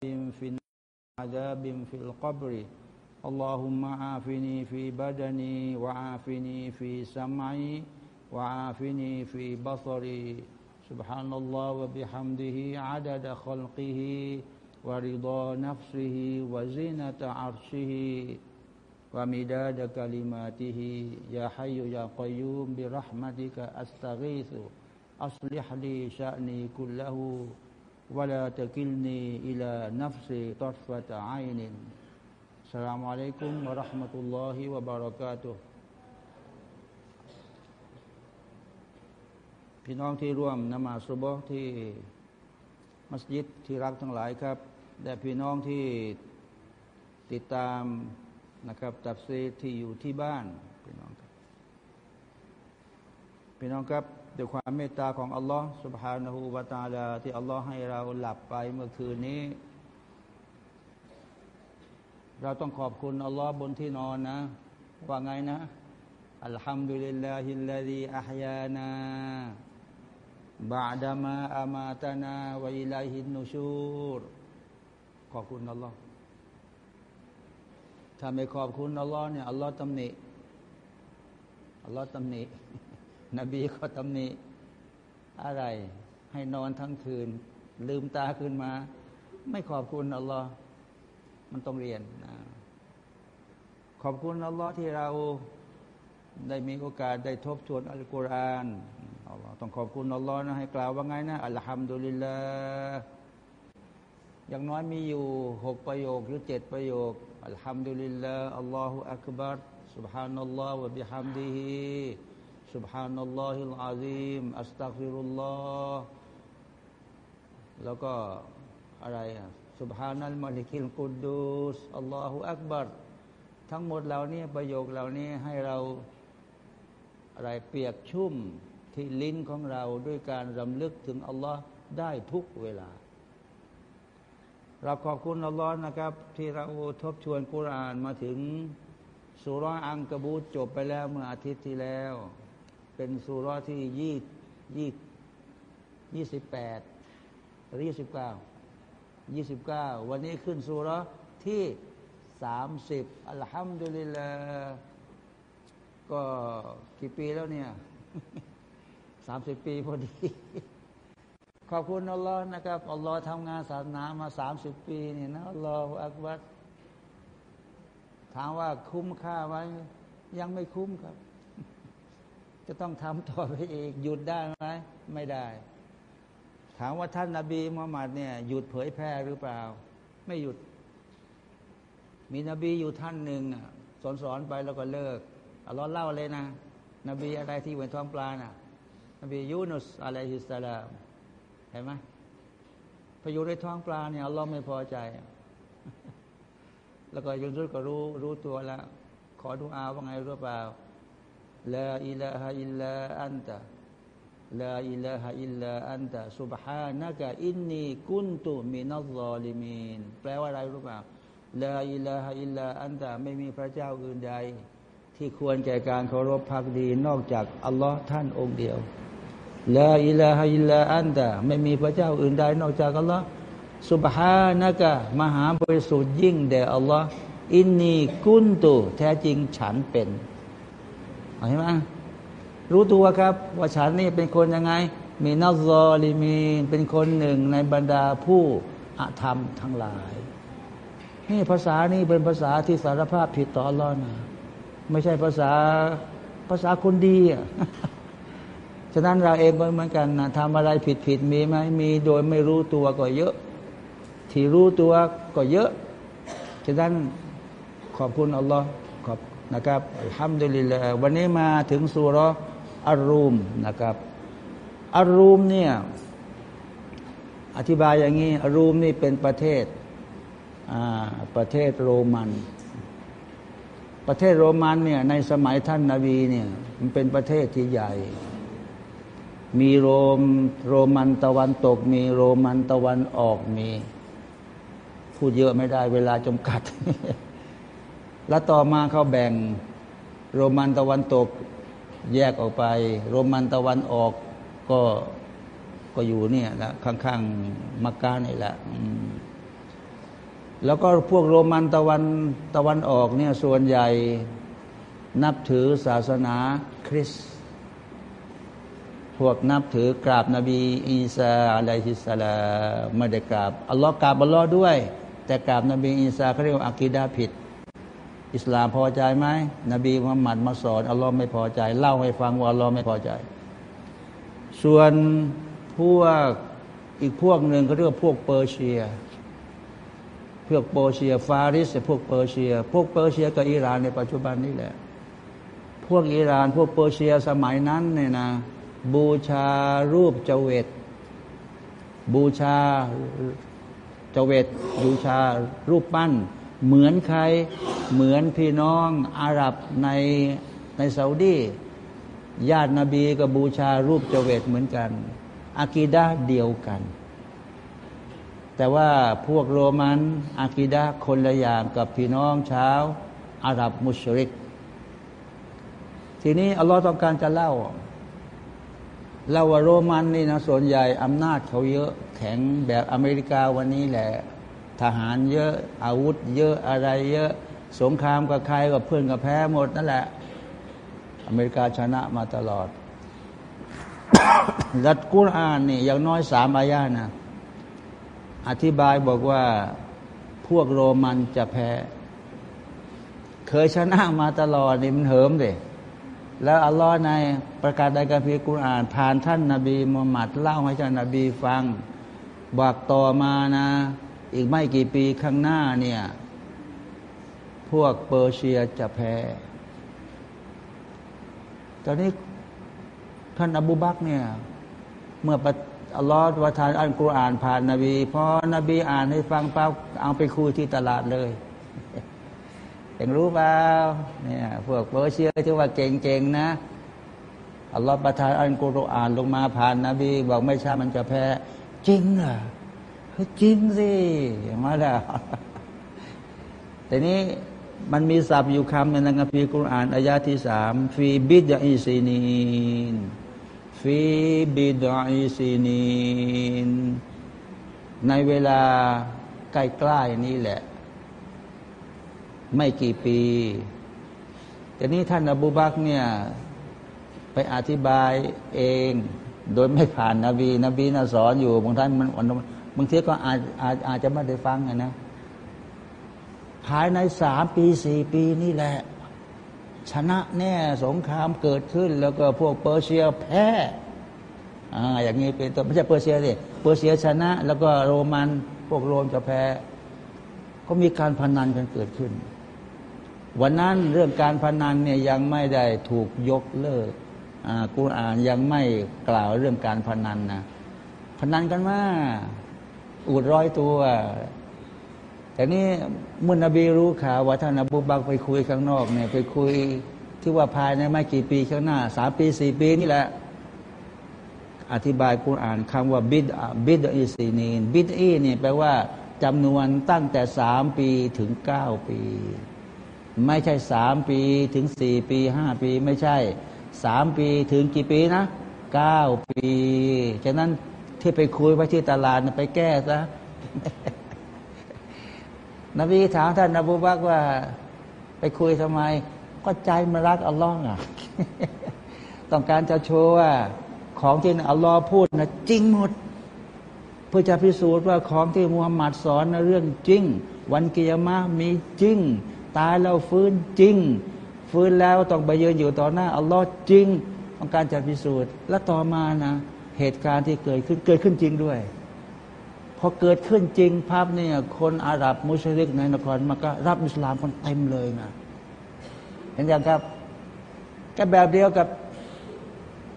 في عذاب في القبر. اللهم عافني في بدني وعافني في سمعي وعافني في بصري. سبحان الله وبحمده عدد خلقه ورضا نفسه وزينة عرشه ومداد كلماته. يا حي يا قيوم برحمتك أستغيث. أصلح لي شأني كله. วะลาตะกิลนีอิลานัฟซีตอดฟะตะไอนินสลามอะลัยกุมวะราะห์มะตุลลอฮิวะบารากาตุพี่น้องที่ร่วมนมาสุบะที่มัสยิดที่รักทั้งหลายครับและพี่น้องที่ติดตามนะครับตับเซที่อยู่ที่บ้านพี่น้องครับพี่น้องครับ ด้วยความเมตตาของอัลลอฮ์ سبحانه และ تعالى ที่อัลลอฮ์ให้เราหลับไปเมื่อคืนนี้ เราต้องขอบคุณอัลลอฮ์บนที่นอนนะ ว่าไงนะอัลฮัมดุลิลลาฮิลลาฮิอัฮยานาบาดามาอามาตานาวะอิลัยฮินนูชูรขอบคุณอัลลอฮ์ถ้าไม่ขอบคุณอัลลอฮ์เนี่ยอัลลอฮ์ตำหนิอัลลอฮ์ตำหนิ นบีก็ตำหนิอะไร ให้นอนทั้งคืน ลืมตาขึ้นมา ไม่ขอบคุณอัลลอฮ์มันต้องเรียนนะขอบคุณอัลลอฮ์ที่เราได้มีโอกาสได้ทบทวนอัลกุรอานอัลลอฮ์ต้องขอบคุณอัลลอฮ์นะให้กล่าวว่าไงนะอัลฮัมดุลิลลาห์อย่างน้อยมีอยู่หกประโยคหรือเจ็ดประโยคอัลฮัมดุลิลลาห์อัลลอฮฺอักบัร سبحان الله وبحمده سبحان الله العظيم อัสตัฆฟิรุลลอฮ์แล้วก็อะไรอ่ะ سبحان นัลมาลิกิลกุดูสอัลลอฮฺอักบัรทั้งหมดเหล่านี้ประโยคเหล่านี้ให้เราอะไรเปียกชุ่มที่ลิ้นของเราด้วยการรำลึกถึงอัลลอฮ์ได้ทุกเวลา เราขอบคุณอัลลอฮ์นะครับ ที่เราทบทวนกุรานมาถึงสุรอังกบูตจบไปแล้วเมื่ออาทิตย์ที่แล้ว เป็นสุรที่ยี่ยี่ยี่สิบแปดหรือยี่สิบเก้ายี่สิบเก้าวันนี้ขึ้นสุรที่สามสิบอัลฮัมดุลิลลาก็กี่ปีแล้วเนี่ยสามสิบปีพอดี ขอบคุณอัลลอฮ์นะครับอัลลอฮ์ทำงานศาสนามาสามสิบปีนี่นะอัลลอฮฺอักบัดถามว่าคุ้มค่าไหมยังไม่คุ้มครับ จะต้องทำต่อไปอีก หยุดได้ไหมไม่ได้ ถามว่าท่านนาบีมุฮัมมัดเนี่ยหยุดเผยแพร่หรือเปล่า ไม่หยุด มีนบีอยู่ท่านหนึ่งสอนสอนไปแล้วก็เลิกอัลลอฮ์เล่าเลยนะ นบีอะไรที่เหมือนท้องปลาน่ะ นบียูนุส عليه السلام เห็นไหมพออยู่ในท้องปลาเนี่ยอัลลอฮ์ไม่พอใจ แล้วก็ยูนุสก็รู้รู้ตัวแล้ว ขอดูอาว่าไงรู้เปล่า لا إله إلا أنت لا إله إلا أنت سبحانك إني كنت من الظالمين แปลว่าอะไรรู้เปล่าลาอิลาฮะอิลลาอันตะไม่มีพระเจ้าอื่นใด ที่ควรแก่การเคารพพักดี นอกจากอัลลอฮ์ท่านองค์เดียวลาอิลาฮะอิลลาอันตะไม่มีพระเจ้าอื่นใด นอกจากอัลลอฮ์สุบฮานะกะมหาบริสุทธิ์ยิ่งแด่อัลลอฮ์อินนีกุนตุแท้จริงฉันเป็น เห็นไหมรู้ตัวครับ ว่าฉันนี่เป็นคนยังไง มีนัซอลิมีเป็นคนหนึ่งในบรรดาผู้อธรรมทั้งหลาย นี่ภาษานี่เป็นภาษาที่สารภาพผิดต่ออัลลอฮ์นะไม่ใช่ภาษาภาษาคนดีอะฉะนั้นเราเองก็เหมือนกันนะทำอะไรผิดผิดมีไหมมีโดยไม่รู้ตัวก็เยอะ ที่รู้ตัวก็เยอะ ฉะนั้นขอบคุณอัลลอฮ์ นะครับฮัมดุลิลลวันนี้มาถึงสุรอารูมนะครับอารูมเนี่ยอธิบายอย่างนี้อารูมนี่เป็นประเทศประเทศโรมัน ประเทศโรมันเนี่ยในสมัยท่านนาบีเนี่ยมันเป็นประเทศที่ใหญ่ มีโรมโรมันตะวันตก มีโรมันตะวันออกมี พูดเยอะไม่ได้เวลาจำกัด แล้วต่อมาเขาแบ่งโรมันตะวันตกแยกออกไป โรมันตะวันออกก็ก็อยู่เนี่ยนะข้างๆมักกะนี่แหละแล้วก็พวกโรมันตะวันตะวันออกเนี่ยส่วนใหญ่นับถือศาสนาคริสต์พวกนับถือกราบนบีอีสาอะลัยฮิสสลาไม่ได้กราบอัลลอฮ์กราบอัลลอฮ์ด้วย แต่กราบนบีอีสาเขาเรียกว่าอักีดาผิด อิสลามพอใจไหมนบีมุฮัมมัดมาสอนอัลลอฮ์ไม่พอใจ เล่าให้ฟังว่าอัลลอฮ์ไม่พอใจ ส่วนพวกอีกพวกหนึ่งเขาเรียกว่าพวกเปอร์เซียพวกเปอร์เซียฟาริสพวกเปอร์เซีย พวกเปอร์เซียกับอิหร่านในปัจจุบันนี้แหละ พวกอิหร่าน พวกเปอร์เซียสมัยนั้นเนี่ยนะ บูชารูปเจเวตบูชาเจเวตบูชารูปปั้น เหมือนใครเหมือนพี่น้องอาหรับในในซาอุดีญาตินบีก็บูชารูปเจเวตเหมือนกันอากีดาเดียวกัน แต่ว่าพวกโรมันอากีดาคนละอย่างกับพี่น้องชาวอาหรับมุชริก ทีนี้อัลลอฮ์ต้องการจะเล่าเล่าว่าโรมันนี่นะส่วนใหญ่อำนาจเขาเยอะแข็งแบบอเมริกาวันนี้แหละ ทหารเยอะอาวุธ เยอะอะไรเยอะสงครามกับใครกับเพื่อนกับแพ้หมดนั่นแหละ อเมริกาชนะมาตลอดรัดกุรอานนี่อย่างน้อยสามอายานะ อธิบายบอกว่าพวกโรมันจะแพ้ เคยชนะมาตลอดนี่มันเหิมเลยแล้วอัลลอฮ์ในประกาศในกัมภีร์กุรอาน ผ่านท่านนาบีมุฮัมมัดเล่าให้ท่านนาบีฟังบอกต่อมานะ อีกไม่กี่ปีข้างหน้าเนี่ย พวกเปอร์เซียจะแพ้ ตอนนี้ท่านอบูบักเนี่ย เมื่ออัลลอฮ์ประทานอัลกุรอานผ่านนาบีพอนบีอ่านให้ฟังปั๊บเอาไปคุยที่ตลาดเลยเองรู้เปล่าเนี่ยพวกเปอร์เซียที่ว่าเก่งๆนะอัลลอฮฺประทานอัลกุรอานลงมาผ่านนบี บอกไม่ใช่มันจะแพ้ จริงเหรอ จริงสิมาแล้ว แต่นี้มันมีศัพท์อยู่คำในนังพีกุรอานอายาที่สามฟีบิดอิซีนีนฟีบิดอิซีนีนในเวลาใกล้ๆนี้แหละ ไม่กี่ปีแต่นี้ท่านอบูบักเนี่ย ไปอธิบายเอง โดยไม่ผ่านนาบีนบีนะสอนอยู่บางท่านมัน บางทีก็อาจอาจอาจจะไม่ได้ฟังนะภายในสามปีสี่ปีนี่แหละ ชนะแน่สงครามเกิดขึ้น แล้วก็พวกเปอร์เซียแพ้อ่าอย่างนี้เป็นตัวไม่ใช่เปอร์เซียสิเปอร์เซียชนะ แล้วก็โรมันพวกโรมจะแพ้ก็มีการพนันกันเกิดขึ้น วันนั้นเรื่องการพนันเนี่ยยังไม่ได้ถูกยกเลิกอ่ากุรอานยังไม่กล่าวเรื่องการพนันนะพนันกันมา อุดร้อยตัว แต่นี่มุนบีรู้ข่าวว่าท่านอบูบักไปคุยข้างนอกเนี่ยไปคุยที่ว่าภายในไม่กี่ปีข้างหน้าสามปีสี่ปีนี่แหละ อธิบายกุรอานคำว่าบิดบิดอีซีนีนบิดอีนี่แปลว่าจำนวนตั้งแต่สามปีถึงเก้าปี ไม่ใช่สามปีถึงสี่ปีห้าปีไม่ใช่สามปีถึงกี่ปีนะเก้าปี ฉะนั้น ที่ไปคุยไปที่ตลาดไปแก้ซะนบีถามท่านนบูบักว่า ไปคุยทำไม ก็ใจมันรักอัลลอฮ์อะต้องการจะโชว์ว่าของที่อัลลอฮ์พูดนะจริงหมด เพื่อจะพิสูจน์ว่าของที่มุฮัมหมัดสอนนะเรื่องจริง วันกิยามะมีจริง ตายแล้วฟื้นจริง ฟื้นแล้วต้องไปยืนอยู่ต่อหน้าอัลลอฮ์จริง ต้องการจะพิสูจน์และต่อมานะ เหตุการณ์ที่เกิดขึ้นเกิดขึ้นจริงด้วยพอเกิดขึ้นจริงภาพเนี่ยคนอาหรับมุสลิมในนครมันก็รับอิสลามคนเต็มเลยนะเห็นยังครับก็แบบเดียวกับ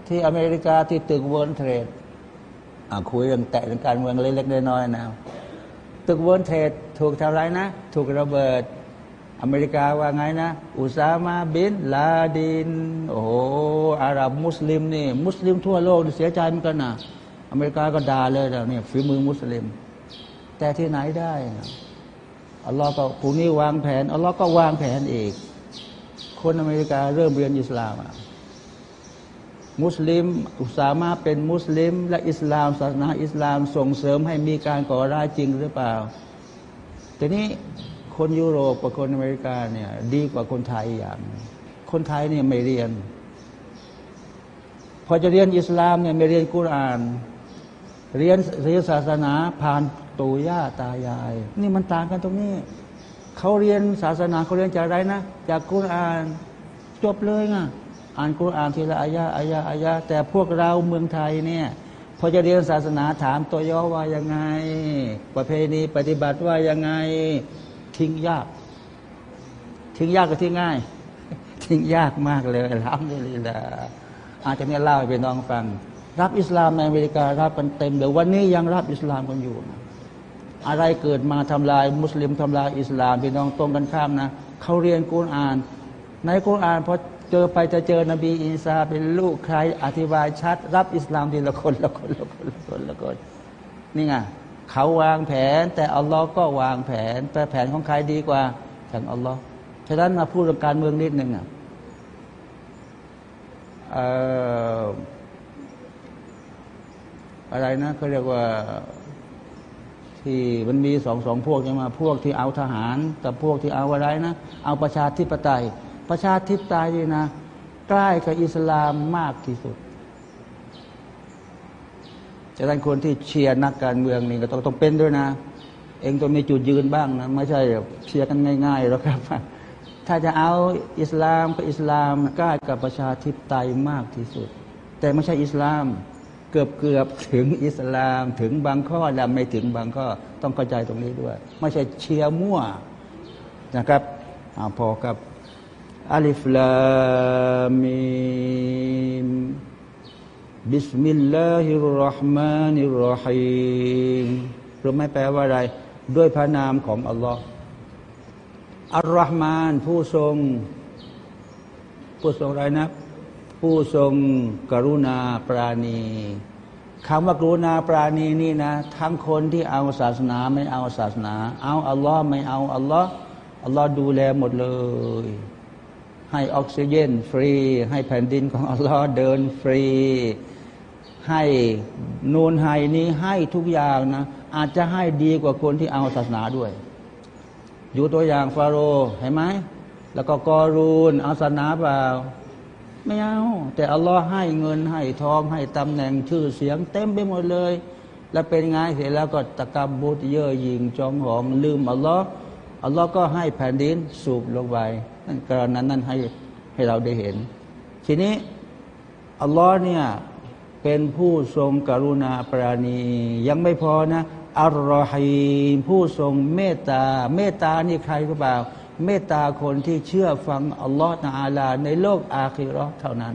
ที่อเมริกาที่ตึก World Trade คุยเรื่องแตะเรื่องการเมืองเล็กๆน้อยๆนะตึก World Trade ถูกทำไรนะ ถูกระเบิด อเมริกาว่าไงนะ อุซามาบินลาดิน โอ้โหอาหรับมุสลิมนี่ มุสลิมทั่วโลกเสียใจเหมือนกันนะอเมริกาก็ด่าเลยแล้วเนี่ยฝีมือมุสลิม แต่ที่ไหนได้อัลลอฮ์ก็ผู้นี้วางแผนอัลลอฮ์ก็วางแผนอีก คนอเมริกาเริ่มเรียนอิสลามมุสลิม อุสามาเป็นมุสลิม และอิสลามศาสนาอิสลามส่งเสริมให้มีการก่อร้ายจริงหรือเปล่าแทีนี้ คนยุโรปกับคนอเมริกาเนี่ย ดีกว่าคนไทยอย่าง คนไทยเนี่ยไม่เรียน พอจะเรียนอิสลามเนี่ยไม่เรียนกุราน เรียนเรียนศาสนาผ่านปู่ย่าตายาย นี่มันต่างกันตรงนี้เขาเรียนศาสนาเขาเรียนจากอะไรนะ จากกุรานจบเลยไงอ่านกุรานทีละอายะอายะอายะแต่พวกเราเมืองไทยเนี่ยพอจะเรียนศาสนาถามตัวย่อว่ายังไง ประเพณีปฏิบัติว่ายังไง ทิ้งยาก ทิ้งยากกับทิ้งง่าย ทิ้งยากมากเลยรับเลยละอาจจะไม่เล่าให้ไปน้องฟัง รับอิสลามในอเมริการับกันเต็มเดี๋ยววันนี้ยังรับอิสลามกันอยู่นะอะไรเกิดมาทำลาย มุสลิมทำลายอิสลามพี่น้องตรงกันข้ามนะเขาเรียนกุรอาน ในกุรอานพอเจอไปจะเจอนบีอิสาเป็นลูกใครอธิบายชัด รับอิสลามทีละคนละคนละคนละคนละคนนี่ไง เขาวางแผน แต่อัลลอฮ์ก็วางแผน แต่แผนของใครดีกว่าทางอัลลอฮ์ฉะนั้นมาพูดเรื่องการเมืองนิดหนึ่งอะอะไรนะเขาเรียกว่าที่มันมีสองสองพวกใช่ไหมพวกที่เอาทหาร กับพวกที่เอาอะไรนะ เอาประชาธิปไตย ประชาธิปไตยนี่นะ ใกล้กับอิสลามมากที่สุด จะนั้นคนที่เชียร์นักการเมืองนี่ก็ต้องต้องเป็นด้วยนะ เองต้องมีจุดยืนบ้างนะไม่ใช่เชียร์กันง่ายๆหรอกครับ ถ้าจะเอาอิสลามก็อิสลามใกล้กับประชาธิปไตยมากที่สุด แต่ไม่ใช่อิสลามเกือบเกือบถึงอิสลามถึงบางข้อและไม่ถึงบางข้อต้องเข้าใจตรงนี้ด้วย ไม่ใช่เชียร์มั่วนะครับอพอกับอัลิฟลาميم بسم الله الرحمن الرحيم รู้ไหมแปลว่าอะไร ด้วยพระนามของอัลลอฮ์ الرحمن ผู้ทรง ผู้ทรงอะไรนะ ผู้ทรงกรุณาปรานีคำว่ากรุณาปรานีนี่นะ ทั้งคนที่เอาศาสนาไม่เอาศาสนา เอาอัลลอฮ์ไม่เอาอัลลอฮ์อัลลอฮ์ดูแลหมดเลย ให้ออกซิเจนฟรี ให้แผ่นดินของอัลลอฮ์เดินฟรี ให้นูนให้นี้ให้ทุกอย่างนะ อาจจะให้ดีกว่าคนที่เอาศาสนาด้วย อยู่ตัวอย่างฟาโรห์เห็นไหมแล้วก็กอรูนเอาศาสนาเปล่า ไม่เอา แต่อัลลอฮ์ให้เงินให้ทองให้ตำแหน่งชื่อเสียงเต็มไปหมดเลย แล้วเป็นไงเสร็จแล้วก็ตะกบบุตรเย่อหยิงจองหองลืมอัลลอฮ์อัลลอฮ์ก็ให้แผ่นดินสูบลงไปนั่นกรณีนั้นให้ให้เราได้เห็น ทีนี้อัลลอฮ์เนี่ย เป็นผู้ทรงกรุณาปราณี ยังไม่พอนะอัลลอฮีผู้ทรงเมตตา เมตตานี่ใครก็เปล่า เมตตาคนที่เชื่อฟังอัลลอฮฺนาอาลา ในโลกอาคิรอเท่านั้น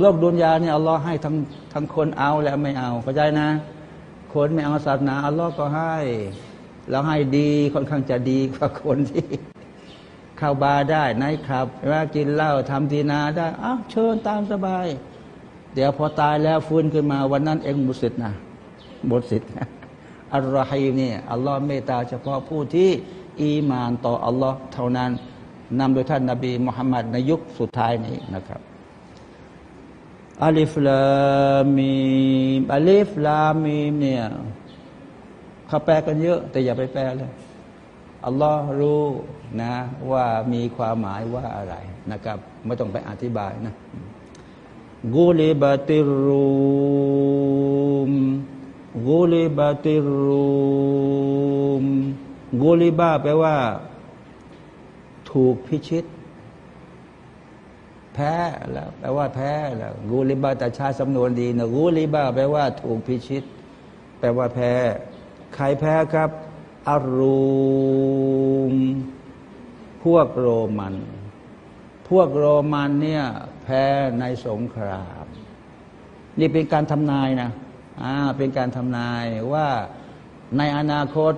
โลกดุนยาเนี่ยอัลลอฮ์ให้ทั้งทั้งคนเอาและไม่เอาเข้าใจนะ คนไม่เอาศาสนาอัลลอฮ์ก็ให้ แล้วให้ดีค่อนข้างจะดีกว่าคนที่เข้าบาได้นครับว่ากินเหล้าทำทีนาได้อ้าวเชิญตามสบาย เดี๋ยวพอตายแล้วฟื้นขึ้นมาวันนั้นเองมุสิตนะหมดสิทธิ์อัลลอฮฺนี่อัลลอฮ์เมตตาเฉพาะผู้ที่อีมานต่ออัลลอฮ์เท่านั้นนำโดยท่านนาบีมุฮัมมัดในยุคสุดท้ายนี้นะครับอัลิฟลามีมอัลิฟลามีมเนี่ยเขาแปลกันเยอะ แต่อย่าไปแปลเลยอัลลอฮ์รู้นะ ว่ามีความหมายว่าอะไรนะครับ ไม่ต้องไปอธิบายนะ กุลิบาติรูมกุลิบาติรูมกุลิบาแปลว่า ถูกพิชิต แพ้แล้วแปลว่าแพ้แล้วกูลิบาแต่ชาสำนวนดีนะกูลิบาแปลว่า ถูกพิชิต แปลว่าแพ้ ใครแพ้ครับอารูมพวกโรมัน พวกโรมันเนี่ย แพ้ในสงคราม นี่เป็นการทำนายนะอ่าเป็นการทำนายว่าในอนาคต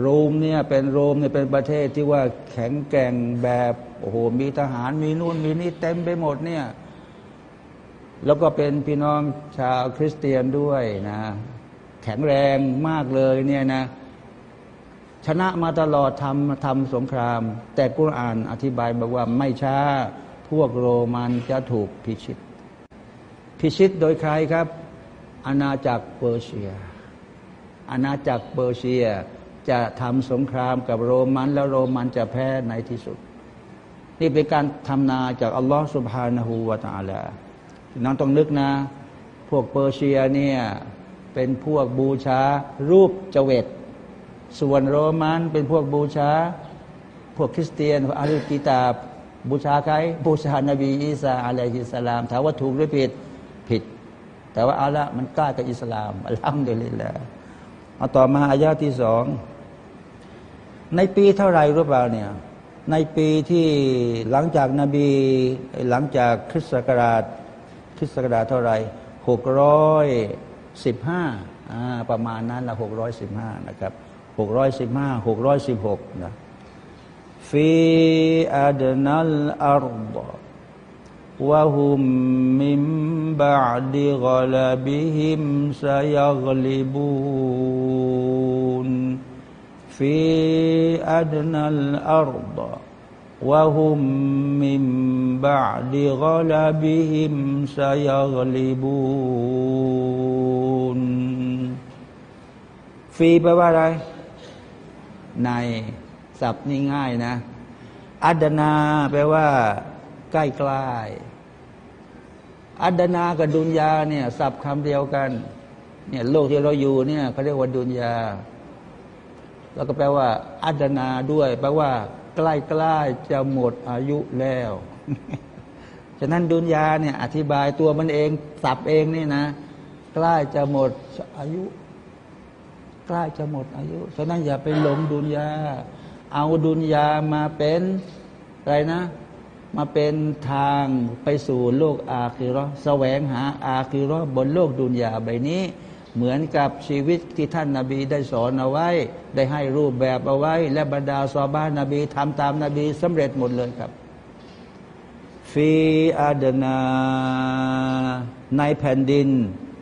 โรมเนี่ยเป็นโรมเนี่ยเป็นประเทศที่ว่าแข็งแกร่งแบบโอ้โหมีทหารมีนู่นมีนี่เต็มไปหมดเนี่ยแล้วก็เป็นพี่น้องชาวคริสเตียนด้วยนะ แข็งแรงมากเลยเนี่ยนะ ชนะมาตลอดทำทำสงคราม แต่กุรอานอธิบายบอกว่าไม่ช้า วกโรมันจะถูกพิชิต พิชิตโดยใครครับ อาณาจักรเปอร์เซีย อาณาจักรเปอร์เซียจะทำสงครามกับโรมันแล้วโรมันจะแพ้ในที่สุด นี่เป็นการทำนาจากอัลลอฮฺสุบฮานาหูวาตาลาน้องต้องนึกนะ พวกเปอร์เซียเนี่ยเป็นพวกบูชารูปเจเวตส่วนโรมันเป็นพวกบูชา พวกคริสเตียนอาลีกิตาบ บูชาใครบูชานบีอีสาอะลัยฮิสลามถามว่าถูกหรือผิดผิด แต่ว่าเอาละมันกล้ากับอิสลามอัลฮัมดุลิลละเอาต่อมาอายาที่สองในปีเท่าไรรู้เปล่าเนี่ยในปีที่หลังจากนาบีหลังจากคริสต์ศักราชคริสต์ศักราชเท่าไรหกร้อยสิบห้าประมาณนั้นละหกร้อยสิบห้านะครับหกร้อยสิบห้าหกร้อยสิบหกนะ ฟีอัดนัลอาร์ดวะฮุมมิมบะดิกลบิฮิมซยักลิบูน في أدنى الأرض وهم من بعد غلبهم سيغلبون ฟีแปลว่าอะไร ใน ศัพท์นี่ง่ายนะ อัดนาแปลว่า ใกล้ใกล้อัดนากับดุนยาเนี่ยศัพท์คำเดียวกัน เนี่ยโลกที่เราอยู่เนี่ยเขาเรียกว่าดุนยา แล้วก็แปลว่า อัดนาด้วย แปลว่า ใกล้ๆจะหมดอายุแล้วฉะนั้นดุนยาเนี่ยอธิบายตัวมันเองสับเองนี่นะ ใกล้จะหมดอายุ ใกล้จะหมดอายุ ฉะนั้นอย่าไปหลงดุนยา เอาดุนยามาเป็นอะไรนะ มาเป็นทางไปสู่โลกอาคิรอแสวงหาอาคิรอบนโลกดุนยาใบนี้ เหมือนกับชีวิตที่ท่านนาบีได้สอนเอาไว้ ได้ให้รูปแบบเอาไว้ และบรรดาซอบ้านนาบีทำตามนาบีสำเร็จหมดเลยครับฟีอาดนาในแผ่นดิน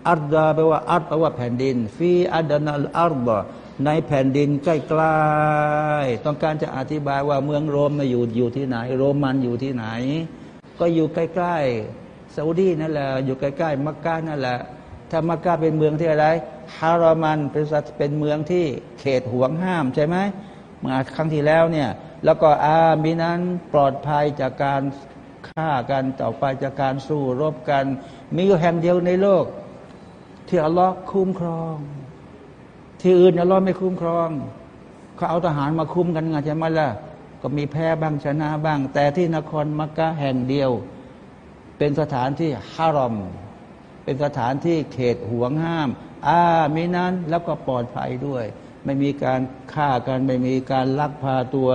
อัรดาแปลว่าอัรแปลว่าแผ่นดินฟีอาดนาอัรดา ในแผ่นดินใกล้ๆต้องการจะอธิบายว่าเมืองโรมมาอยู่อยู่ที่ไหน โรมันอยู่ที่ไหน ก็อยู่ใกล้ๆซาอุดีนั่นแหละอยู่ใกล้ๆมักกะนั่นแหละถ้ามักกะเป็นเมืองที่อะไรฮารามันเป็นเป็นเมืองที่เขตห่วงห้ามใช่ไหมเมื่อครั้งที่แล้วเนี่ยแล้วก็อามีนั้นปลอดภัยจากการฆ่ากันต่อไปจากการสู้รบกัน มีอยู่แห่งเดียวในโลก ที่อัลลอฮ์คุ้มครอง ที่อื่นอัลลอฮ์ไม่คุ้มครอง เขาเอาทหารมาคุ้มกันไงใช่ไหมล่ะ ก็มีแพ้บ้างชนะบ้าง แต่ที่นครมักกะแห่งเดียว เป็นสถานที่ฮารอม เป็นสถานที่เขตห่วงห้าม อ่ามีนั้นแล้วก็ปลอดภัยด้วย ไม่มีการฆ่ากัน ไม่มีการลักพาตัว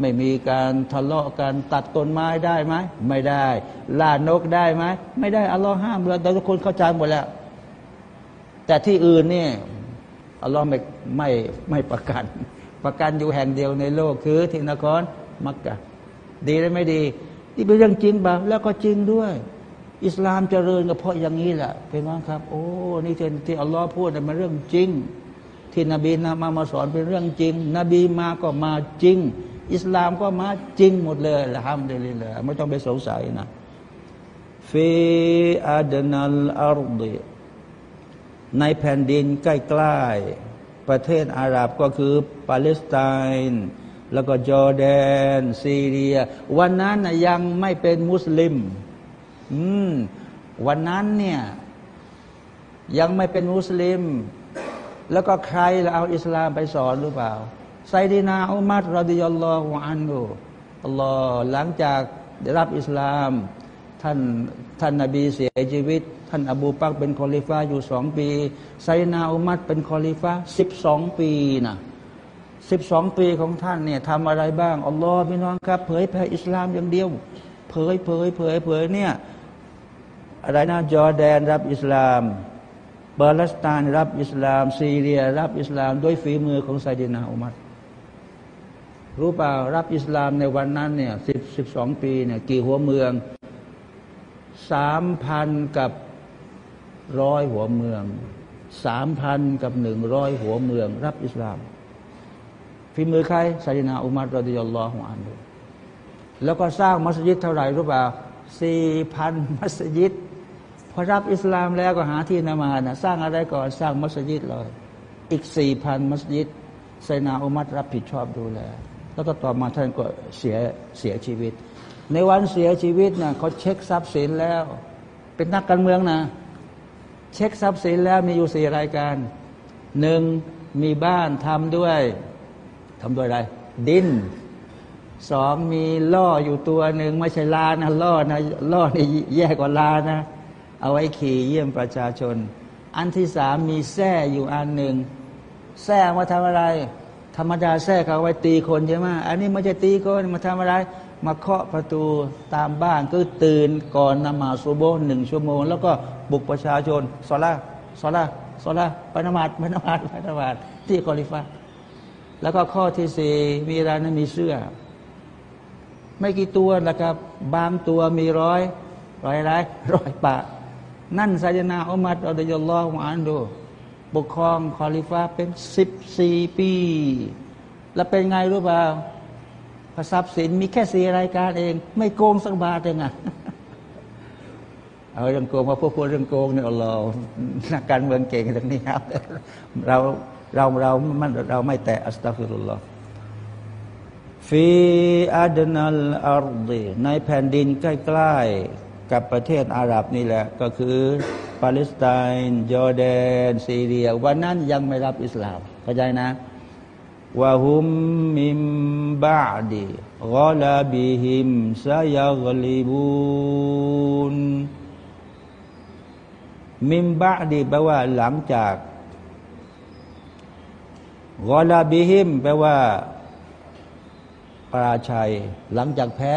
ไม่มีการทะเลาะกันตัดต้นไม้ได้ไหม ไม่ได้ล่านกได้ไหม ไม่ได้อัลลอฮ์ห้ามเลยทุกคนเข้าใจหมดแล้ว แต่ที่อื่นเนี่ย อัลลอฮ์ไม่ไม่ไม่ประกัน ประกันอยู่แห่งเดียวในโลกคือที่นครมักกะดีหรือไม่ดี นี่เป็นเรื่องจริงบ่าแล้วก็จริงด้วย อิสลามเจริญก็เพราะอย่างนี้แหละเป็นว่าครับ โอ้นี่ที่ที่อัลลอฮ์พูดมันเรื่องจริง ที่นบีนามามาสอนเป็นเรื่องจริง นบีมาก็มาจริง อิสลามก็มาจริงหมดเลยละฮัมเดลิละไม่ต้องไปสงสัยนะฟีอาดนัลอาร์ดี ในแผ่นดินใกล้ๆประเทศอาหรับก็คือปาเลสไตน์แล้วก็จอร์แดน ซีเรีย วันนั้นยังไม่เป็นมุสลิม อืม วันนั้นเนี่ย ยังไม่เป็นมุสลิม แล้วก็ใครเราเอาอิสลามไปสอนหรือเปล่าไซดีนาอุมัดรดิยัลลอฮุอันฮุอัลลอฮ์หลังจากได้รับอิสลาม ท่านท่านนาบีเสียชีวิต ท่านอบูบักรเป็นคอลิฟ้าอยู่สองปี سيدنا อุมัรเป็นคอลิฟ้าสิบสองปีนะสิบสองปีของท่านเนี่ยทำอะไรบ้างอัลลอฮ์พี่น้องครับ เผยแผ่อิสลามอย่างเดียว เผยเผยเผยเผยเนี่ยอะไรนะจอร์แดนรับอิสลามบาลสตานรับอิสลาม ซีเรีย รับอิสลามด้วยฝีมือของไซดินาอุมัดรู้เปล่ารับอิสลามในวันนั้นเนี่ยสิบสิบสองปีเนี่ยกี่หัวเมือง สามพันกับร้อยหัวเมืองสามพันกับหนึ่งร้อยหัวเมือง รับอิสลามฝีมือใครไซดินาอุมัดรดิยัลลอฮุอันดุแล้วก็สร้างมัสยิดเท่าไหร่รู้เปล่าสี่พันมัสยิดพอรับอิสลามแล้วก็หาที่นมานะสร้างอะไรก่อนสร้างมัสยิดเลย อีกสี่พันมัสยิดไซนาอุมัดรับผิดชอบดูแล แล้วก็ต่อมาท่านก็เสียเสียชีวิต ในวันเสียชีวิตนะเขาเช็คทรัพย์สินแล้ว เป็นนักการเมืองนะ เช็คทรัพย์สินแล้วมีอยู่สี่รายการหนึ่งมีบ้านทำด้วยทำด้วยอะไร ดินสองมีล่ออยู่ตัวหนึ่งไม่ใช่ลานะล่อนะล่อนี่แย่กว่าลานะ เอาไว้ขี่เยี่ยมประชาชน อันที่สามมีแส้อยู่อันหนึ่งแส้มาทำอะไร ธรรมดาแส้เขาไว้ตีคนใช่ไหมอันนี้ไม่ใช่ตีคนมาทำอะไร มาเคาะประตูตามบ้านก็ตื่นก่อนนมาสุโบหนึ่งชั่วโมง แล้วก็บุกประชาชนสอล่าสอล่าสอล่าปนมาดปนมาดปนมาดที่กอลิฟาแล้วก็ข้อที่สี่มีอะไรนมีเสื้อ ไม่กี่ตัวนะครับ บางตัวมีร้อยร้อยไรร้อยปะ นั่นไซยนาอุมัดอัลยลลอฮฺอันดูปกครองคอลิฟ้าเป็นสิบสี่ปี แล้วเป็นไงรู้เปล่า พระทรัพย์สินมีแค่สี่รายการเอง ไม่โกงสักบาทเองอะเอาเรื่องโกงมาพวกพวกเรื่องโกงเนี่ยเรานักการเมืองเก่งตรงนี้ครับ เราเราเรามันเราไม่แตะأستغفر الله في أدنى الأرض ในแผ่นดินใกล้ๆกับประเทศอาหรับนี่แหละ ก็คือปาเลสไตน์ยอร์แดน ซีเรีย วันนั้นยังไม่รับอิสลามเข้าใจนะ وهم من بعدกอลาบิฮิมซายกลิบูนมิมบาดีแปลว่าหลังจากกอลาบิฮิมแปลว่าปราชัย หลังจากแพ้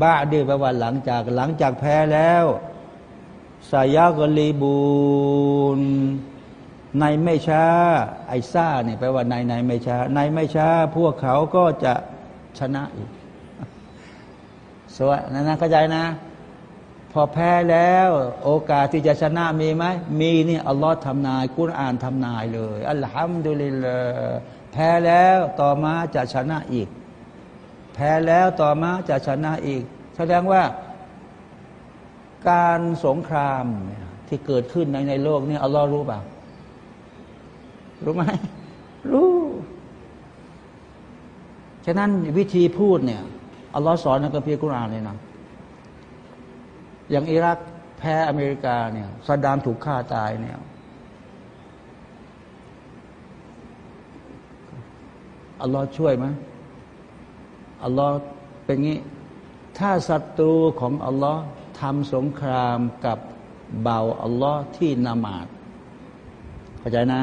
บ้าดีแปลว่าหลังจากหลังจากแพ้แล้วสายากลีบูน ในไม่ช้าไอซ่าเนี่ยแปลว่าในในไม่ช้า ในไม่ช้า พวกเขาก็จะชนะอีกสวยนั่นะเข้าใจนะ พอแพ้แล้ว โอกาสที่จะชนะมีไหมมีนี่อัลลอฮ์ทำนายกุรอานทำนายเลยอัลฮัมดุลิลลาแพ้แล้วต่อมาจะชนะอีก แพ้แล้วต่อมาจะชนะอีก แสดงว่าการสงครามที่เกิดขึ้นในในโลกนี้อัลลอฮ์รู้เปล่า รู้ไหมรู้ฉะนั้นวิธีพูดเนี่ยอัลลอฮ์สอนในกัมภีร์กุรอานเลยนะอย่างอิรักแพ้อเมริกาเนี่ยซาดามถูกฆ่าตายเนี่ยอัลลอฮ์ช่วยไหมอัลลอฮ์เป็นงี้ ถ้าศัตรูของอัลลอฮ์ทำสงครามกับเบาอัลลอฮ์ที่นามาดเข้าใจนะ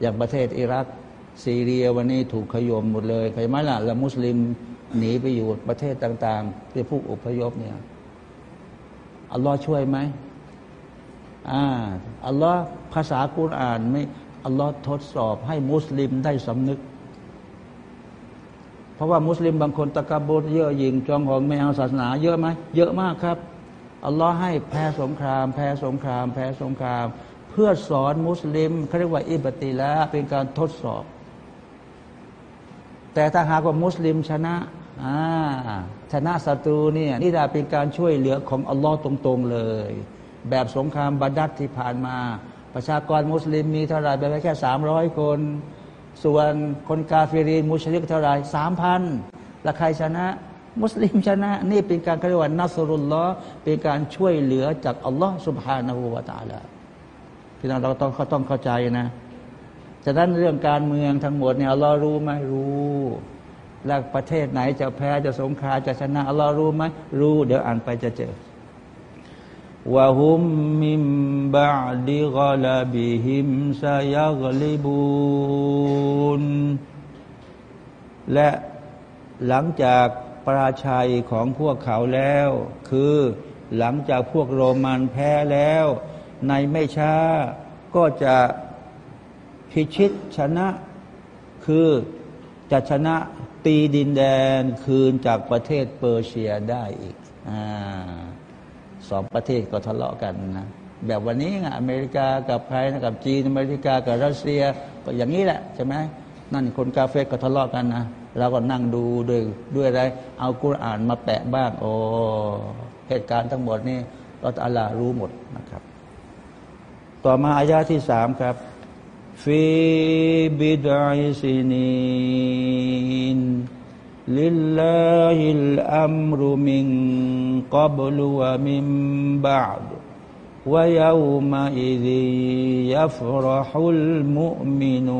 อย่างประเทศอิรักซีเรียวันนี้ถูกขยมหมดเลยเข้าใจไหมล่ะล้วมุสลิมหนีไปอยู่ประเทศต่างๆที่ผู้อพยพเนี่ยอัลลอฮ์ช่วยไหมอ่าอัลลอฮ์ภาษากุรอานไม่อัลลอฮ์ทดสอบให้มุสลิมได้สำนึก เพราะว่ามุสลิมบางคนตะกบดเยอะยิงจองหองไม่เอาศาสนา เยอะไหมเยอะมากครับอัลลอฮ์ให้แพ้สงคราม แพ้สงคราม แพ้สงคราม พื่อสอนมุสลิมเขาเรียกว่าอิบติละเป็นการทดสอบ แต่ถ้าหากว่ามุสลิมชนะชนะศัตรูเนี่ยนี่ด้เป็นการช่วยเหลือของอัลลอฮ์ตรงๆเลย แบบสงครามบัดัดที่ผ่านมา ประชากรมุสลิมมีเท่าไหร่ไปแค่สามร้อยคน ส่วนคนกาเฟรีมุชลิกเท่าไหร่สามพันล้วใครชนะ มุสลิมชนะ นี่เป็นการเรียกว่านัสรุลลอฮ์เป็นการช่วยเหลือจากอัลลอฮ์สุบฮานาหูวาตาละ พี่น้องเราต้องเขาต้องเข้าใจนะฉะนั้นเรื่องการเมืองทั้งหมดเนี่ยอัลลอฮ์รู้ไหมรู้แล้วประเทศไหนจะแพ้จะสงครามจะชนะอัลลอฮ์รู้ไหมรู้ เดี๋ยวอ่านไปจะเจอวะฮุมมิมบะดิกลาบิฮิมซายกลิบูนและหลังจากปราชัยของพวกเขาแล้ว คือหลังจากพวกโรมันแพ้แล้ว ในไม่ช้าก็จะพิชิตชนะคือจะชนะตีดินแดนคืนจากประเทศเปอร์เซียได้อีกอสองประเทศก็ทะเลาะกันนะแบบวันนี้อเมริกากับใครนะกับจีนอเมริกากับรัสเซียก็อย่างนี้แหละใช่ไหมนั่นคนกาเฟ่ก็ทะเลาะกันนะเราก็นั่งดูด้วยด้วยอะไร เอากุรอานมาแปะบ้างโอ้เหตุการณ์ทั้งหมดนี่เราอัลลารู้หมดนะครับ ต่อมาอายาที่สามครับ في بضع سنين لله الأمر من قبل ومن بعد ويومئذ يفرح المؤمنون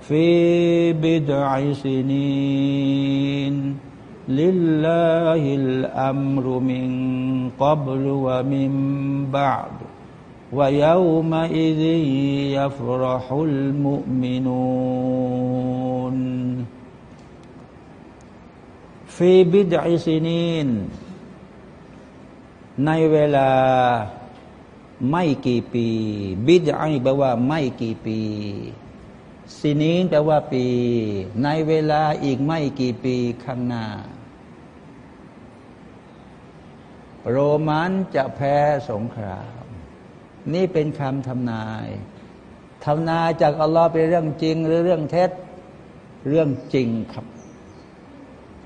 في بضع سنين ลิลลาฮิลอัมรุมิงกับลุวะมิมบาดวายาวมาอิดียัฟรหุลมุมินุนฟีบิดอิซินินในเวลาไม่กี่ปี บิดไอแปลว่าไม่กี่ปีซินินแปลว่าปี ในเวลาอีกไม่กี่ปีข้างหน้า โรมันจะแพ้สงคราม นี่เป็นคำทำนายทำนายจากอัลลอฮ์เป็นเรื่องจริงหรือเรื่องเท็จเรื่องจริงครับ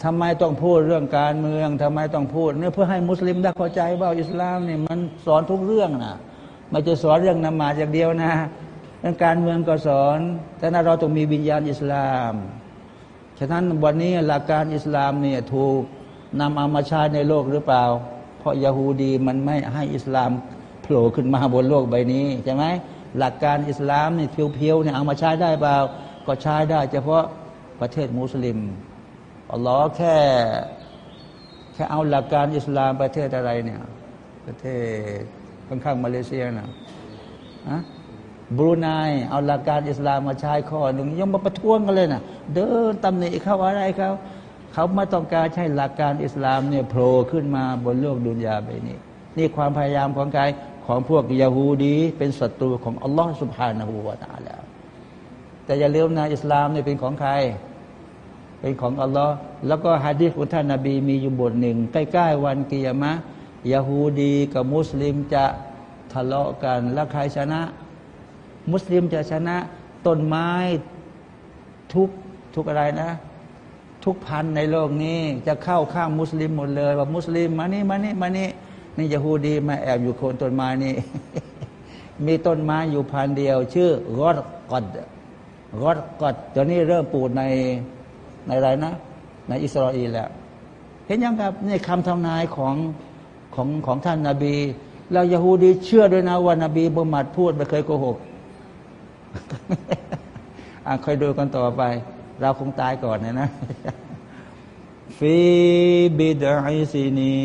ทำไมต้องพูดเรื่องการเมืองทำไมต้องพูดเนี่ยเพื่อให้มุสลิมได้เข้าใจว่าอิสลามเนี่ยมันสอนทุกเรื่องนะไม่จะสอนเรื่องนมาอย่างเดียวนะเรื่องการเมืองก็สอน แต่นั้นเราต้องมีวิญญาณอิสลามฉะนั้นวันนี้หลักการอิสลามเนี่ยถูกนำเอามาใช้ในโลกหรือเปล่า ราะยาฮูดีมันไม่ให้อิสลามโผล่ขึ้นมาบนโลกใบนี้ใช่ไหมหลักการอิสลามนี่เพียวๆเนี่ยเอามาใช้ได้เปล่าก็ใช้ได้ เฉพาะประเทศมุสลิมอัลลอฮ์แค่แค่เอาหลักการอิสลามประเทศอะไรเนี่ย ประเทศข้างๆมาเลเซียนะอะบรูไนเอาหลักการอิสลามมาใช้ข้อหนึ่งยังมาประท้วงกันเลยนะเดินตำหนิเขาอะไรเขา เขาไม่ต้องการใช้หลักการอิสลามเนี่ยโผล่ขึ้นมาบนโลกดุนยาไปนี้นี่ความพยายามของกายของพวกยาฮูดี เป็นศัตรูของอัลลอฮ์สุบฮานาหูวาตาแล้ว แต่อย่าลืมนะอิสลามเนี่ยเป็นของใคร เป็นของอัลลอฮ์แล้วก็ฮะดีษของท่านนาบีมีอยู่บทหนึ่งใกล้ๆวันกิยามะยาฮูดีกับมุสลิมจะทะเลาะกันแล้วใครชนะ มุสลิมจะชนะต้นไม้ทุกทุกอะไรนะ ทุกพันในโลกนี้ จะเข้าข้างมุสลิมหมดเลย ว่ามุสลิมมานี่มานี่มานี่นี่ยาฮูดีมาแอบอยู่โคนต้นไม้นี่ มีต้นไม้อยู่พันเดียว ชื่อรอดกอดรอดกอดตอนนี้เริ่มปลูกในในอะไรนะ ในอิสราเอลแล้ว เห็นยังครับนี่คำทำนายของของของท่านนาบีเรายาฮูดีเชื่อด้วยนะว่านาบีบุมัดพูดไม่เคยโกหกอะคอยดูกันต่อไป เราคงตายก่อนนะนะฟีบิดไอซีนี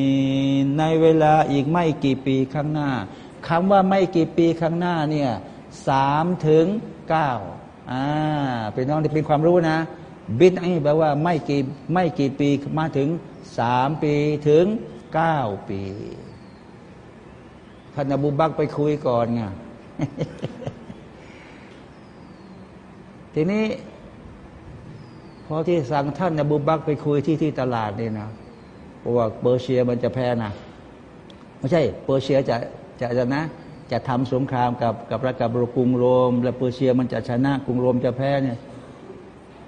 ในเวลาอีกไม่กี่ปีข้างหน้าคำว่าไม่กี่ปีข้างหน้าเนี่ยสามถึงเก้าอ่าเป็นน้องที่เป็นความรู้นะ บิดนี่แปลว่าไม่กี่ไม่กี่ปีมาถึงสามปีถึงเก้าปีท่านอบูบักไปคุยก่อนไงทีนี้ พอที่สั่งท่านอบูบักไปคุยที่ที่ตลาดนี่นะเพราะว่าเปอร์เซียมันจะแพ้นะไม่ใช่เปอร์เซียจะจะจะนะ จะทำสงครามกับกับรัฐกับกรุงโรม และเปอร์เซียมันจะชนะกรุงโรมจะแพ้เนี่ย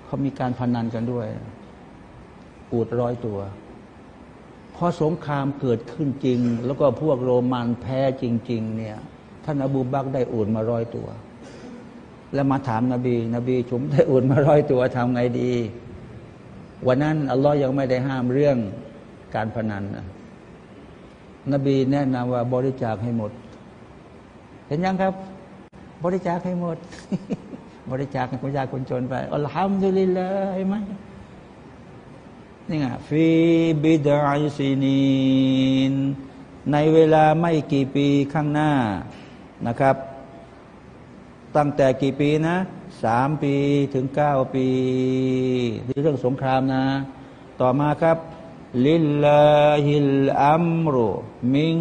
เขามีการพนันกันด้วย อูดร้อยตัวพอสงครามเกิดขึ้นจริง แล้วก็พวกโรมันแพ้จริง ๆ เนี่ย ท่านอบูบักได้อูดมาร้อยตัว แล้วมาถามนาบี นบีชุมได้อูดมาร้อยตัวทำไงดี วันนั้นอัลลอฮ์ยังไม่ได้ห้ามเรื่องการพนันนะนบีแนะนำว่าบริจาคให้หมด เห็นยังครับ บริจาคให้หมด บริจาคให้คนยากคนจนไปالحمد لله เห็นไหมนี่ไง في بضع سنين ในเวลาไม่กี่ปีข้างหน้านะครับ ตั้งแต่กี่ปีนะสามปีถึงเก้าปีนี่เรื่องสงครามนะ ต่อมาครับ لله الأمرมิง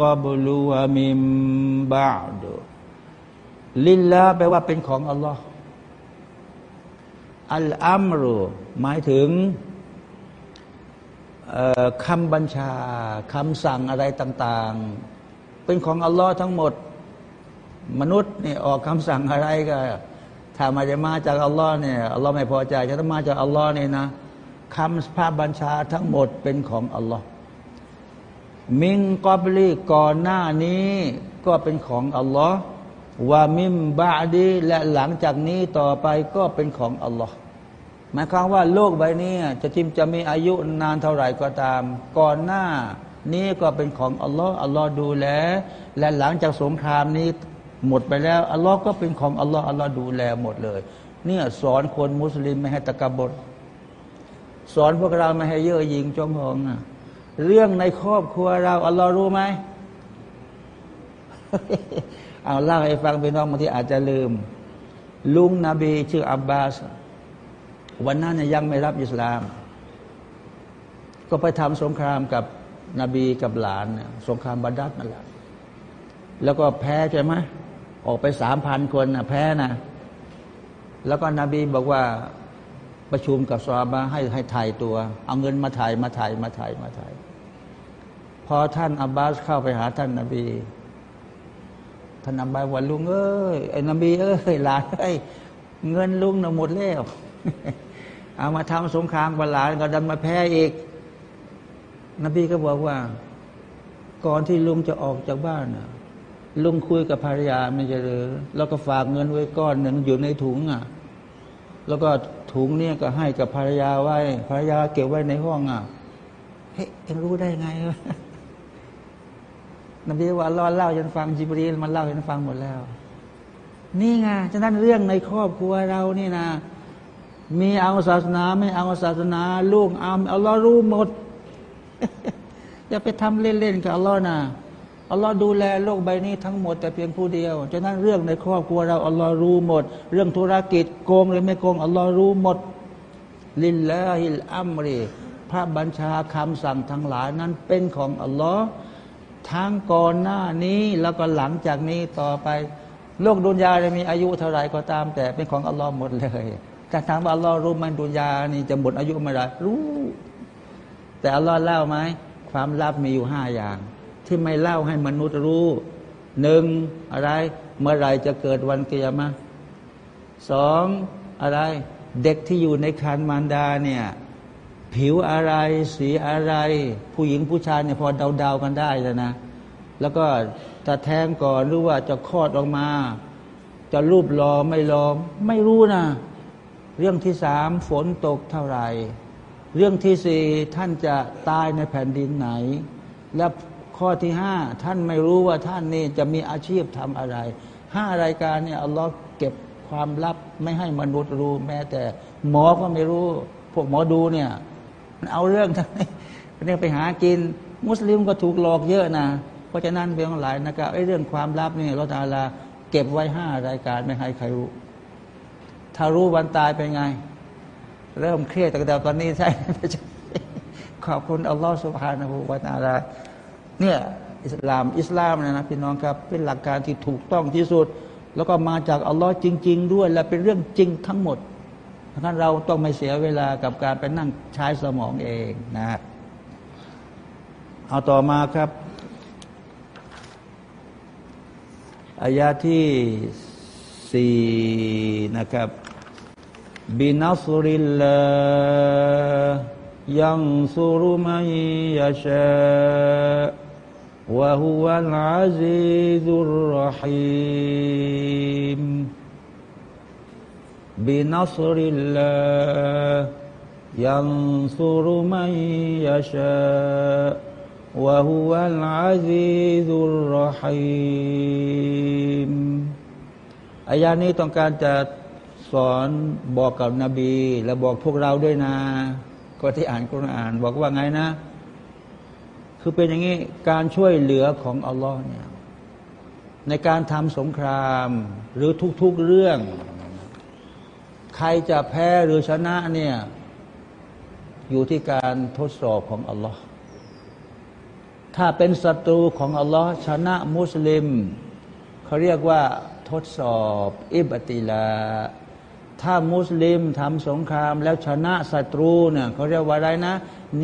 กับลูวมิมบาดุลิลลาแปลว่าเป็นของอัลลอฮ์อัลอัมรุหมายถึงคำบัญชาคำสั่งอะไรต่าง ๆ เป็นของอัลลอฮ์ทั้งหมด มนุษย์นี่ออกคำสั่งอะไรก็ถ้ามาจะมาจากอัลลอฮ์เนี่ยอัลลอฮ์ไม่พอใจจะต้องมาจากอัลลอฮ์นี่นะคำพระบัญชาทั้งหมดเป็นของอัลลอฮ์มิงกอบลีก่อนหน้านี้ก็เป็นของอัลลอฮ์ว่ามิมบาดีและหลังจากนี้ต่อไปก็เป็นของอัลลอฮ์หมายความว่าโลกใบนี้จะทิมจะมีอายุนานเท่าไหร่ก็ตาม ก่อนหน้านี้ก็เป็นของอัลลอฮ์อัลลอฮ์ดูแลและหลังจากสงครามนี้ หมดไปแล้วอัลลอฮ์ก็เป็นของอัลลอฮ์อัลลอฮ์ดูแลหมดเลย เนี่ยสอนคนมุสลิมไม่ให้ตะกบดสอนพวกเราไม่ให้เย่อหยิงจองหองอะเรื่องในครอบครัวเราอัลลอฮ์รู้ไหมเอาเล่าให้ฟังพี่น้องบางทีอาจจะลืม ลุงนบีชื่ออับบาส วันนั้นยังไม่รับอิสลาม ก็ไปทำสงครามกับนบีกับหลาน สงครามบัดัดนั่นแหละแล้วก็แพ้ใช่ไหม ออกไปสามพันคนนะแพ้นะ แล้วก็นบีบอกว่าประชุมกับซาบะให้ให้ถ่ายตัว เอาเงินมาถ่ายมาถ่ายมาถ่ายมาถ่าย พอท่านอับบาสเข้าไปหาท่านนาบี ท่านอับบาสว่าลุงเอ้ยไอ้นบีเอ้ยหลานเอ้ยเงินลุงน่ะหมดแล้ว เอามาทำสงครามกับหลานก็ดันมาแพ้อีก นบีก็บอกว่า ก่อนที่ลุงจะออกจากบ้านนะ ลุงคุยกับภรรยาไม่ใช่หรือแล้วก็ฝากเงินไว้ก้อนหนึ่งอยู่ในถุงอะ แล้วก็ถุงเนี่ยก็ให้กับภรรยาไว้ ภรรยาเก็บไว้ในห้องอะ เฮ้ยเอ็งรู้ได้ไงนบีว่าล่อเล่าฉันฟังจิบรีมันเล่าฉันฟังหมดแล้ว นี่ไงฉะนั้นเรื่องในครอบครัวเรานี่นะ มีเอาศาสนา ไม่เอาศาสนา ลูกเอาเอาล้อรู้หมดอย่าไปทำเล่นๆกับอัลลอฮ์นะ อัลลอฮ์ดูแลโลกใบนี้ทั้งหมดแต่เพียงผู้เดียวฉะนั้นเรื่องในครอบครัวเราอัลลอฮ์รู้หมด เรื่องธุรกิจโกงหรือไม่โกงอัลลอฮ์รู้หมด ลิลลาฮิลอัมรีพระบัญชาคำสั่งทั้งหลายนั้นเป็นของอัลลอฮ์ทั้งก่อนหน้านี้แล้วก็หลังจากนี้ต่อไป โลกดุนยาจะมีอายุเท่าไรก็ตาม แต่เป็นของอัลลอฮ์หมดเลยแต่ถามว่าอัลลอฮ์รู้มันดุนยานี่จะหมดอายุเมื่อไรรู้ แต่อัลลอฮ์เล่าไหมความลับมีอยู่ห้าอย่าง ที่ไม่เล่าให้มนุษย์รู้หนึ่งอะไร เมื่อไรจะเกิดวันเกียรมาสองอะไร เด็กที่อยู่ในคันมารดาเนี่ย ผิวอะไร สีอะไร ผู้หญิงผู้ชายเนี่ยพอเดาๆกันได้แล้วนะ แล้วก็จะแท้งก่อนหรือว่าจะคลอดออกมา จะรูปรอไม่รอไม่รู้นะเรื่องที่สามฝนตกเท่าไหร่ เรื่องที่สี่ท่านจะตายในแผ่นดินไหน และ ข้อที่ห้าท่านไม่รู้ว่าท่านนี่จะมีอาชีพทำอะไรห้ารายการเนี่ยอัลลอฮ์เก็บความลับไม่ให้มนุษย์รู้ แม้แต่หมอก็ไม่รู้ พวกหมอดูเนี่ยมันเอาเรื่องทั้งนี้เรื่องไปหากิน มุสลิมก็ถูกหลอกเยอะนะ เพราะฉะนั้นเพียงหลายนะครับไอ้เรื่องความลับนี่เราตาลาเก็บไว้ห้ารายการไม่ให้ใครรู้ ถ้ารู้วันตายเป็นไง เริ่มเครียดแต่ตอนนี้ใช่ขอบคุณอัลลอฮฺสุบฮานะฮูวาตาลา เนี่ยอิสลามอิสลามนะนะพี่น้องครับเป็นหลักการที่ถูกต้องที่สุด แล้วก็มาจากอัลลอฮ์จริง ๆ ด้วย และเป็นเรื่องจริงทั้งหมดเพราะนั้นเราต้องไม่เสียเวลากับการไปนั่งใช้สมองเองนะเอาต่อมาครับอายาที่สี่นะครับบินัสริลลายังสุรุมัยยาชา وهو العزيز الرحيم بنصر الله ينصر من يشاء وهو العزيز الرحيم อายานี้ต้องการจะสอนบอกกับนบี และบอกพวกเราด้วยนะ ก็ที่อ่านกุรอาน บอกว่าไงนะ คือเป็นอย่างนี้การช่วยเหลือของอัลลอฮ์เนี่ยในการทำสงครามหรือทุกๆเรื่อง ใครจะแพ้หรือชนะเนี่ยอยู่ที่การทดสอบของอัลลอฮ์ถ้าเป็นศัตรูของอัลลอฮ์ชนะมุสลิม เขาเรียกว่าทดสอบ อิบติลา ถ้ามุสลิมทำสงครามแล้วชนะศัตรูเนี่ยเขาเรียกว่าอะไรนะ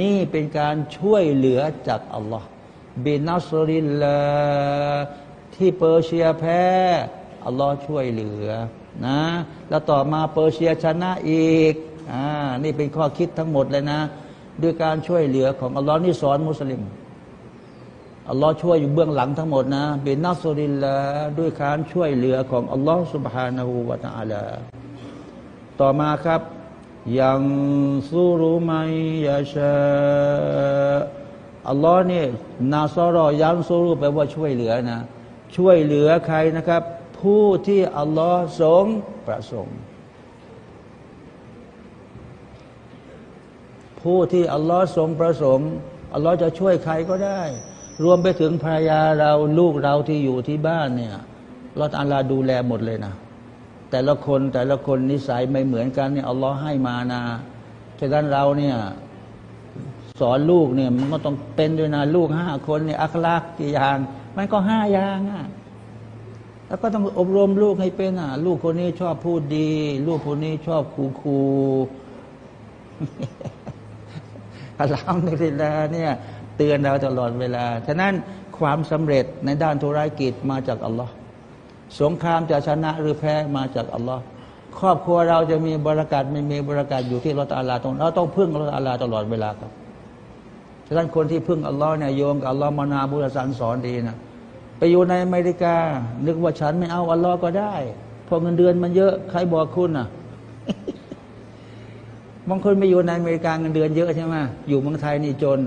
นี่เป็นการช่วยเหลือจากอัลลอฮ์บินัสริลลาที่เปอร์เซียแพ้อัลลอฮ์ช่วยเหลือนะแล้วต่อมาเปอร์เซียชนะอีกอ่านี่เป็นข้อคิดทั้งหมดเลยนะ ด้วยการช่วยเหลือของอัลลอฮ์นี่สอนมุสลิม อัลลอฮ์ช่วยอยู่เบื้องหลังทั้งหมดนะเป็นนัสริลละด้วยการช่วยเหลือของอัลลอฮ์ سبحانه และ تعالى ต่อมาครับยังซูรุมัยยาชาอัลลอฮ์เนี่ยนาซารอยังซูรุแปลว่าช่วยเหลือนะ ช่วยเหลือใครนะครับ ผู้ที่อัลลอฮ์ทรงประสงค์ ผู้ที่อัลลอฮ์ทรงประสงค์อัลลอฮ์จะช่วยใครก็ได้ รวมไปถึงภรรยาเราลูกเราที่อยู่ที่บ้านเนี่ยเราอัลลอฮ์ดูแลหมดเลยนะ แต่ละคนแต่ละคนนิสัยไม่เหมือนกันเนี่ยอัลลอฮ์ให้มานะฉะนั้นเราเนี่ยสอนลูกเนี่ยมันก็ต้องเป็นด้วยนะลูกห้าคนเนี่ยอัคลากกี่อย่าง มันก็ห้าอย่างอะแล้วก็ต้องอบรมลูกให้เป็นอะ ลูกคนนี้ชอบพูดดี ลูกคนนี้ชอบคูคูอัลลอฮ์นุริลาเนี่ยเตือนเราตลอดเวลา ฉะนั้นความสำเร็จในด้านธุรกิจมาจากอัลลอฮ์ สงครามจะชนะหรือแพ้มาจากอัลลอฮ์ครอบครัวเราจะมีบรารักาศไม่มีบรารักาศอยู่ที่รตอัลาตรงเราต้องพึ่งรตอัลาตลอดเวลาครับฉะนั้นคนที่พึ่งอัลลอฮ์เนี่ยโยมกับอัลลอฮ์มานาบุรสันสอนดีนะไปอยู่ในอเมริกา นึกว่าฉันไม่เอาอัลลอฮ์ก็ได้พราะเงินเดือนมันเยอะใครบอกคุณอะบางคนไปอยู่ในอเมริกาเงินเดือนเยอะใช่ไหมอยู่เมืองไทยนี่จน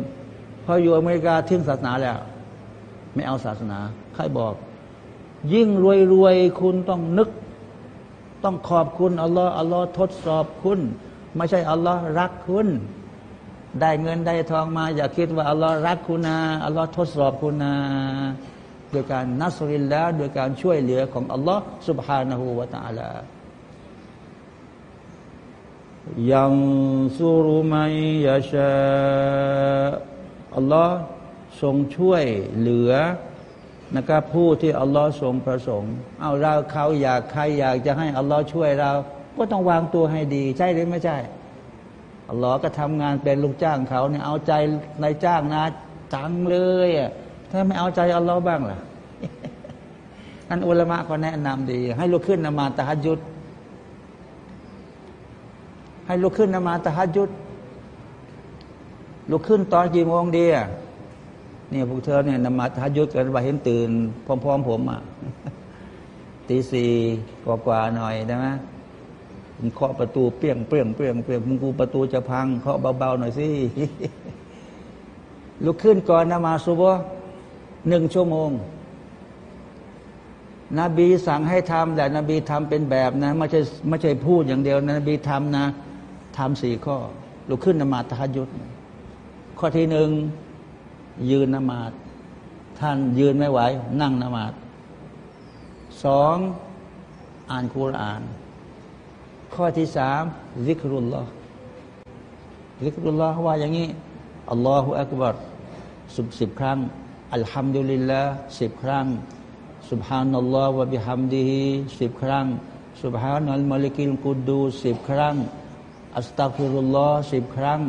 พออยู่อเมริกาทิ้งศาสนาแล้ว ไม่เอาศาสนา ใครบอก ยิ่งรวยรวยคุณต้องนึก ต้องขอบคุณอัลลอฮ์อัลลอฮ์ทดสอบคุณ ไม่ใช่อัลลอฮ์รักคุณ ได้เงินได้ทองมา อย่าคิดว่าอัลลอฮ์รักคุณนะอัลลอฮ์ทดสอบคุณนะโดยการนัสรินแล้วโดยการช่วยเหลือของอัลลอฮ์ سبحانه และ تعالى ยังซูรุมัยยาชาอัลลอฮ์ทรงช่วยเหลือ นะครับผู้ที่อัลลอฮ์ทรงประสงค์เอาเราเขาอยากใครอยากจะให้อัลลอฮ์ช่วยเรา ก็ต้องวางตัวให้ดี ใช่หรือไม่ใช่อัลลอฮ์ก็ทำงานเป็นลูกจ้างเขาเนี่ยเอาใจนายจ้างนะจังเลยอะถ้าไม่เอาใจอัลลอฮ์บ้างล่ะนั่นอุลามะก็แนะนำดี ให้ลุกขึ้นนมาตะฮัจุดให้ลุกขึ้นนมาตะฮัจุดลุกขึ้นตอนกี่โมงดีอะ เนี่ยพวกเธอเนี่ยนมาทายุทธกันว่าเห็นตื่น พร้อม ๆ ผมอะตีสี่กว่าๆหน่อยได้ไหมเคาะประตูเปี้ยงเปี้ยงเปี้ยงเปี้ยงมึงกูประตูจะพังเคาะเบาๆหน่อยสิลุกขึ้นก่อนนมาสุบหนึ่งชั่วโมง นบีสั่งให้ทำแต่นบีทำเป็นแบบนะไม่ใช่ไม่ใช่พูดอย่างเดียวนะนบีทำนะทำสี่ข้อลุกขึ้นนมาทายุทธข้อที่หนึ่ง ยืนนมาดท่านยืนไม่ไหว นั่งนมาดสองอ่านคุราน ข้อที่สามซิกรุลลอฮ์ซิกรุลลอฮ์ว่าอย่างนี้อัลลอฮฺอักบัรสุบสิบครั้งอัลฮัมดุลิลลาห์สิบครั้งسبحان الله وبحمده สิบครั้ง سبحان الملك القدوس สิบครั้ง أستغفر الله สิบครั้ง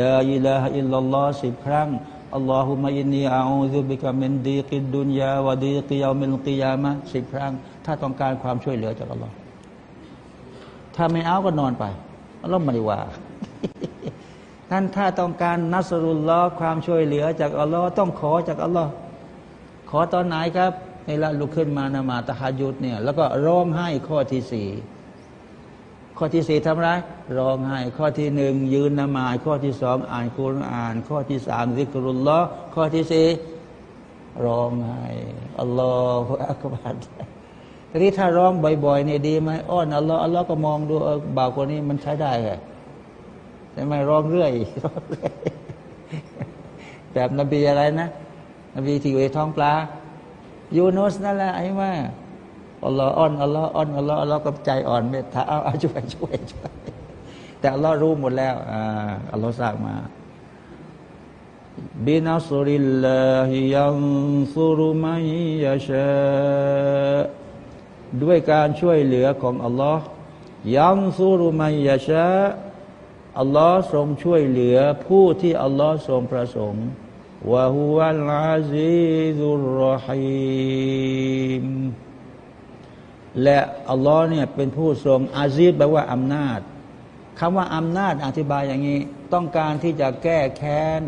لا إله إلا الله สิบครั้ง اللهم إني أعوذ بك من ضيق الدنيا وضيق يوم القيامة สิบครั้ง ถ้าต้องการความช่วยเหลือจากอัลลอฮ์ถ้าไม่เอาก็นอนไปอัลลอฮ์ไม่ได้ว่าท่านถ้าต้องการ نصر الله ความช่วยเหลือจากอัลลอฮ์ต้องขอจากอัลลอฮ์ขอตอนไหนครับในละลุกขึ้นมานมาตะฮายุดเนี่ยแล้วก็ร้องไห้ข้อที่สี่ ข้อที่สี่ทำไรร้องไห้ข้อที่หนึ่งยืนนมาข้อที่สองอ่านคุรอ่าน ข้อที่สามซิกรุลลอข้อที่สี่ร้องไห้อัลลอฮฺอักบัรทีนี้ถ้าร้องบ่อยๆเนี่ยดีไหมอ้อนอัลลอฮฺอัลลอฮฺก็มองดูบ่าวคนนี้มันใช้ได้ไงแต่ไม่ร้องเรื่อยแบบนบีอะไรนะ นบีที่อยู่ในท้องปลายูนุสนั่นแหละไอ้ว่า อัลลอฮ์อ่อนอัลลอฮ์อ่อนอัลลอฮ์อัลลอฮ์ก็ใจอ่อนเมตตาเอาช่วยช่วยช่วยแต่อัลลอฮ์รู้หมดแล้วอ่าอัลลอฮ์สร้างมาบินัสริลลาฮิยังซุรุมัยยาชาด้วยการช่วยเหลือของอัลลอฮ์ยังซุรุมัยยาชาอัลลอฮ์ทรงช่วยเหลือผู้ที่อัลลอฮ์ทรงประสงค์วะฮุวัลอาซีซุรรหีม และอัลลอฮ์เนี่ยเป็นผู้ทรงอาซีดแปลว่าอำนาจคำว่าอำนาจอธิบายอย่างนี้ ต้องการที่จะแก้แค้น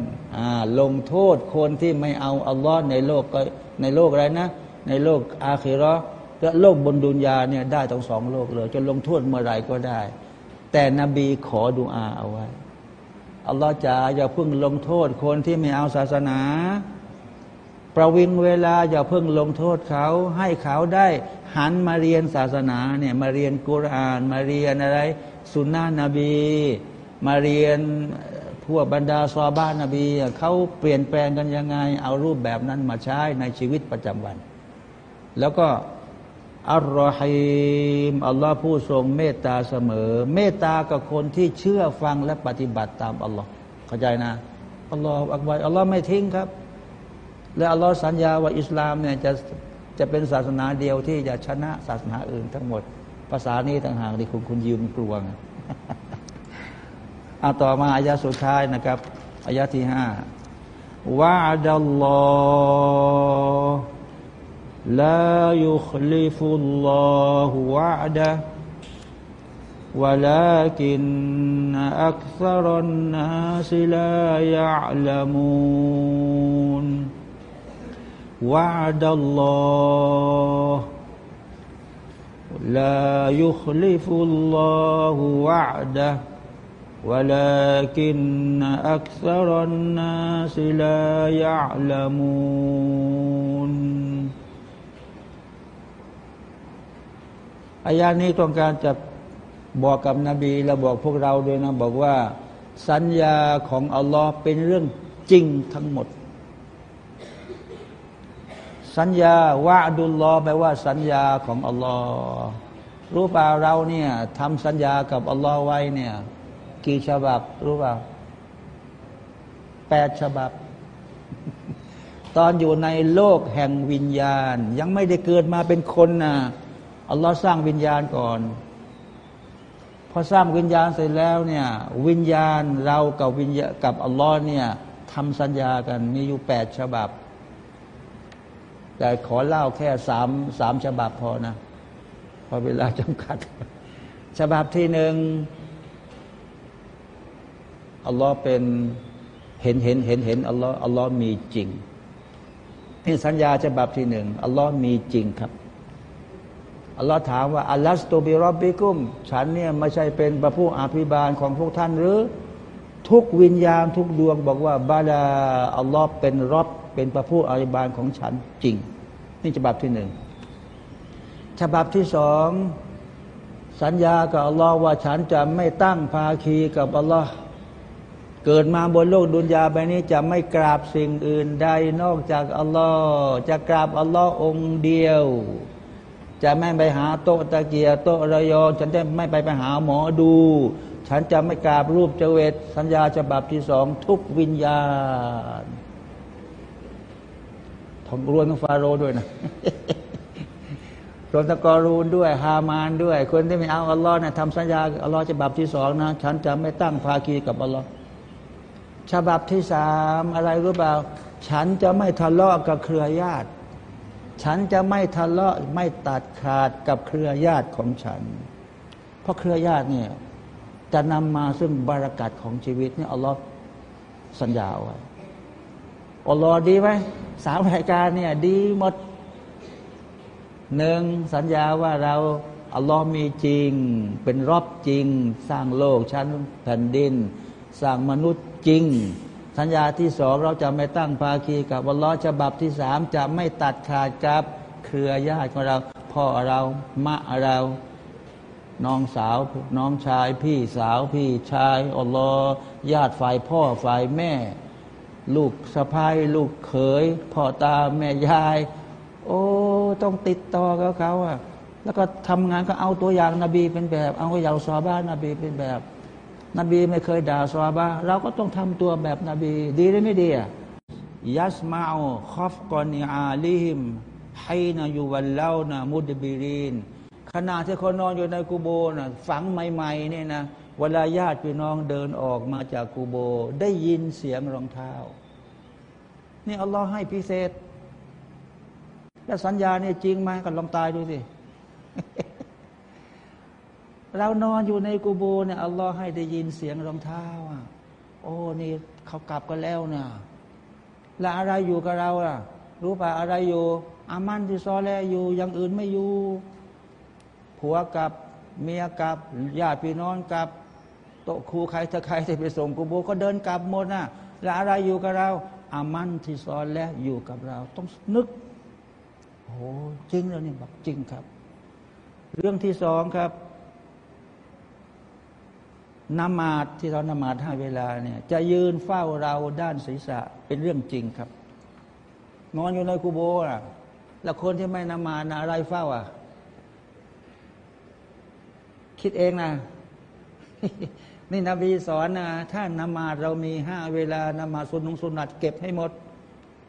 ลงโทษคนที่ไม่เอาอัลลอฮ์ในโลกก็ในโลกอะไรนะ ในโลกอาคิรอและโลกบนดุนยาเนี่ยได้ทั้งสองโลกเลยจะลงโทษเมื่อไรก็ได้ แต่นบีขอดุอาเอาไว้อัลลอฮ์จะอย่าเพิ่งลงโทษคนที่ไม่เอาศาสนา ประวิงเวลาอย่าเพิ่งลงโทษเขา ให้เขาได้หันมาเรียนศาสนาเนี่ยมาเรียนกุราน มาเรียนอะไร สุนนะนบี มาเรียนพวกบรรดาซอบ้านนบีเขาเปลี่ยนแปลงกันยังไง เอารูปแบบนั้นมาใช้ในชีวิตประจำวัน แล้วก็อัลลอฮิมอัลลอฮ์ผู้ทรงเมตตาเสมอ เมตตากับคนที่เชื่อฟังและปฏิบัติตามอัลลอฮ์เข้าใจนะอัลลอฮ์อักบารอัลลอฮ์ไม่ทิ้งครับ และอัลลอฮ์สัญญาว่าอิสลามเนี่ยจะจะเป็นศาสนาเดียวที่จะชนะศาสนาอื่นทั้งหมด ภาษานี้ต่างหากที่คุณคุณยืมกลวงอาต่อมาอายาสุดท้ายนะครับอายาที่ห้าวะดัลลอฮ์ لا يخلف الله وعده ولكن أكثر الناس لا يعلمون وعد الله لا يخلف الله وعده ولكن أكثر الناس لا يعلمون อายานี้ต้องการจะบอกกับนบีและบอกพวกเราด้วยนะ บอกว่า สัญญาของอัลลอฮ์เป็นเรื่องจริงทั้งหมด สัญญาวะดุลลอแปลว่าสัญญาของอัลลอฮ์รู้เปล่าเราเนี่ยทำสัญญากับอัลลอฮ์ไว้เนี่ยกี่ฉบับรู้เปล่าแปดฉบับ ตอนอยู่ในโลกแห่งวิญญาณ ยังไม่ได้เกิดมาเป็นคนนะอัลลอฮ์สร้างวิญญาณก่อนพอสร้างวิญญาณเสร็จแล้วเนี่ยวิญญาณเรากับวิญญากับอัลลอฮ์เนี่ยทำสัญญากันมีอยู่แปดฉบับ แต่ขอเล่าแค่สามสามฉบับพอนะพอเวลาจำกัด ฉบับที่หนึ่งอัลลอฮ์เป็นเห็นเห็นเห็นเห็นอัลลอฮ์อัลลอฮ์มีจริงนี่สัญญาฉบับที่หนึ่งอัลลอฮ์มีจริงครับอัลลอฮ์ถามว่าอัลลัสตูบิรอบบิกุม ฉันเนี่ยไม่ใช่เป็นพระผู้อภิบาลของพวกท่านหรือ ทุกวิญญาณทุกดวงบอกว่าบาดาอัลลอฮ์เป็นรอบเป็นพระผู้อภิบาลของฉันจริง นี่ฉบับที่หนึ่งฉบับที่สองสัญญากับอัลลอฮ์ว่าฉันจะไม่ตั้งภาคีกับอัลลอฮ์เกิดมาบนโลกดุนยาใบนี้จะไม่กราบสิ่งอื่นใดนอกจากอัลลอฮ์จะกราบอัลลอฮ์องเดียว จะไม่ไปหาโต๊ะตะเกียโต๊ะระยองฉันจะไม่ไปไปหาหมอดู ฉันจะไม่กราบรูปเจเวตสัญญาฉบับที่สองทุกวิญญาณทองรวนของฟาโรด้วยนะรวมตะกอรูนด้วย ฮามานด้วย คนที่ไม่เอาอัลลอฮ์นะทำสัญญาอัลลอฮ์ฉบับที่สองนะ ฉันจะไม่ตั้งภาคีกับอัลลอฮ์ฉบับที่สามอะไรรู้เปล่า ฉันจะไม่ทะเลาะกับเครือญาติ ฉันจะไม่ทะเลาะไม่ตัดขาดกับเครือญาติของฉัน เพราะเครือญาติเนี่ย จะนำมาซึ่งบารักัดของชีวิตนี่อัลลอฮ์สัญญาไว้อัลลอฮ์ดีไหมสามรายการเนี่ยดีหมดหนึ่งสัญญาว่าเราอัลลอฮ์มีจริง เป็นรอบจริง สร้างโลกชั้นแผ่นดิน สร้างมนุษย์จริง สัญญาที่สองเราจะไม่ตั้งภาคีกับอัลลอฮ์ฉบับที่สามจะไม่ตัดขาดกับเครือญาติของเรา พ่อเรามะเรา น้องสาวน้องชาย พี่สาวพี่ชายอัลลอฮ์ญาติฝ่ายพ่อฝ่ายแม่ ลูกสะพ้ายลูกเขยพ่อตาแม่ยาย โอ้ต้องติดต่อกับเขาอะแล้วก็ทำงานก็เอาตัวอย่างนาบีเป็นแบบ เอาตัวอย่างซอบ้านนบีเป็นแบบ นบีไม่เคยด่าสวาบะเราก็ต้องทำตัวแบบนบี ดีหรือไม่ดีอะยัสมาอคอฟกอนิอาลิฮิมให้นายูวันเล่านะมุดบิริน ขณะที่คนนอนอยู่ในกูโบนะฝังใหม่ๆเนี่ยนะเวลาญาติพี่น้องเดินออกมาจากกูโบ ได้ยินเสียงรองเท้า นี่อัลลอฮ์ให้พิเศษ และสัญญาเนี่ยจริงไหมก็ลองตายดูสิ เรานอนอยู่ในกูโบเนี่ยอัลลอฮ์ให้ได้ยินเสียงรองเท้าอะ โอ้นี่เขากลับกันแล้วเนี่ยแล้วอะไรอยู่กับเราล่ะ รู้ป่ะอะไรอยู่ อามันที่ซอแลอยู่อย่างอื่นไม่อยู่ ผัวกับเมียกับญาติพี่น้องกับโตครูใครถ้าใครจะไปส่งกูโบก็เดินกลับหมดนะแล้วอะไรอยู่กับเราอามันที่ซอนและอยู่กับเรา ต้องนึกโอ้จริงแล้วนี่บอกจริงครับ เรื่องที่สองครับนมาดที่เรานมาดให้เวลาเนี่ย จะยืนเฝ้าเราด้านศีรษะเป็นเรื่องจริงครับ นอนอยู่ในกูโบอะ แล้วคนที่ไม่นมาดนะอะไรเฝ้าอะ คิดเองนะนี่นบีสอนนะถ้านมาเรามีห้าเวลานมาสุนงสุนัตเก็บให้หมด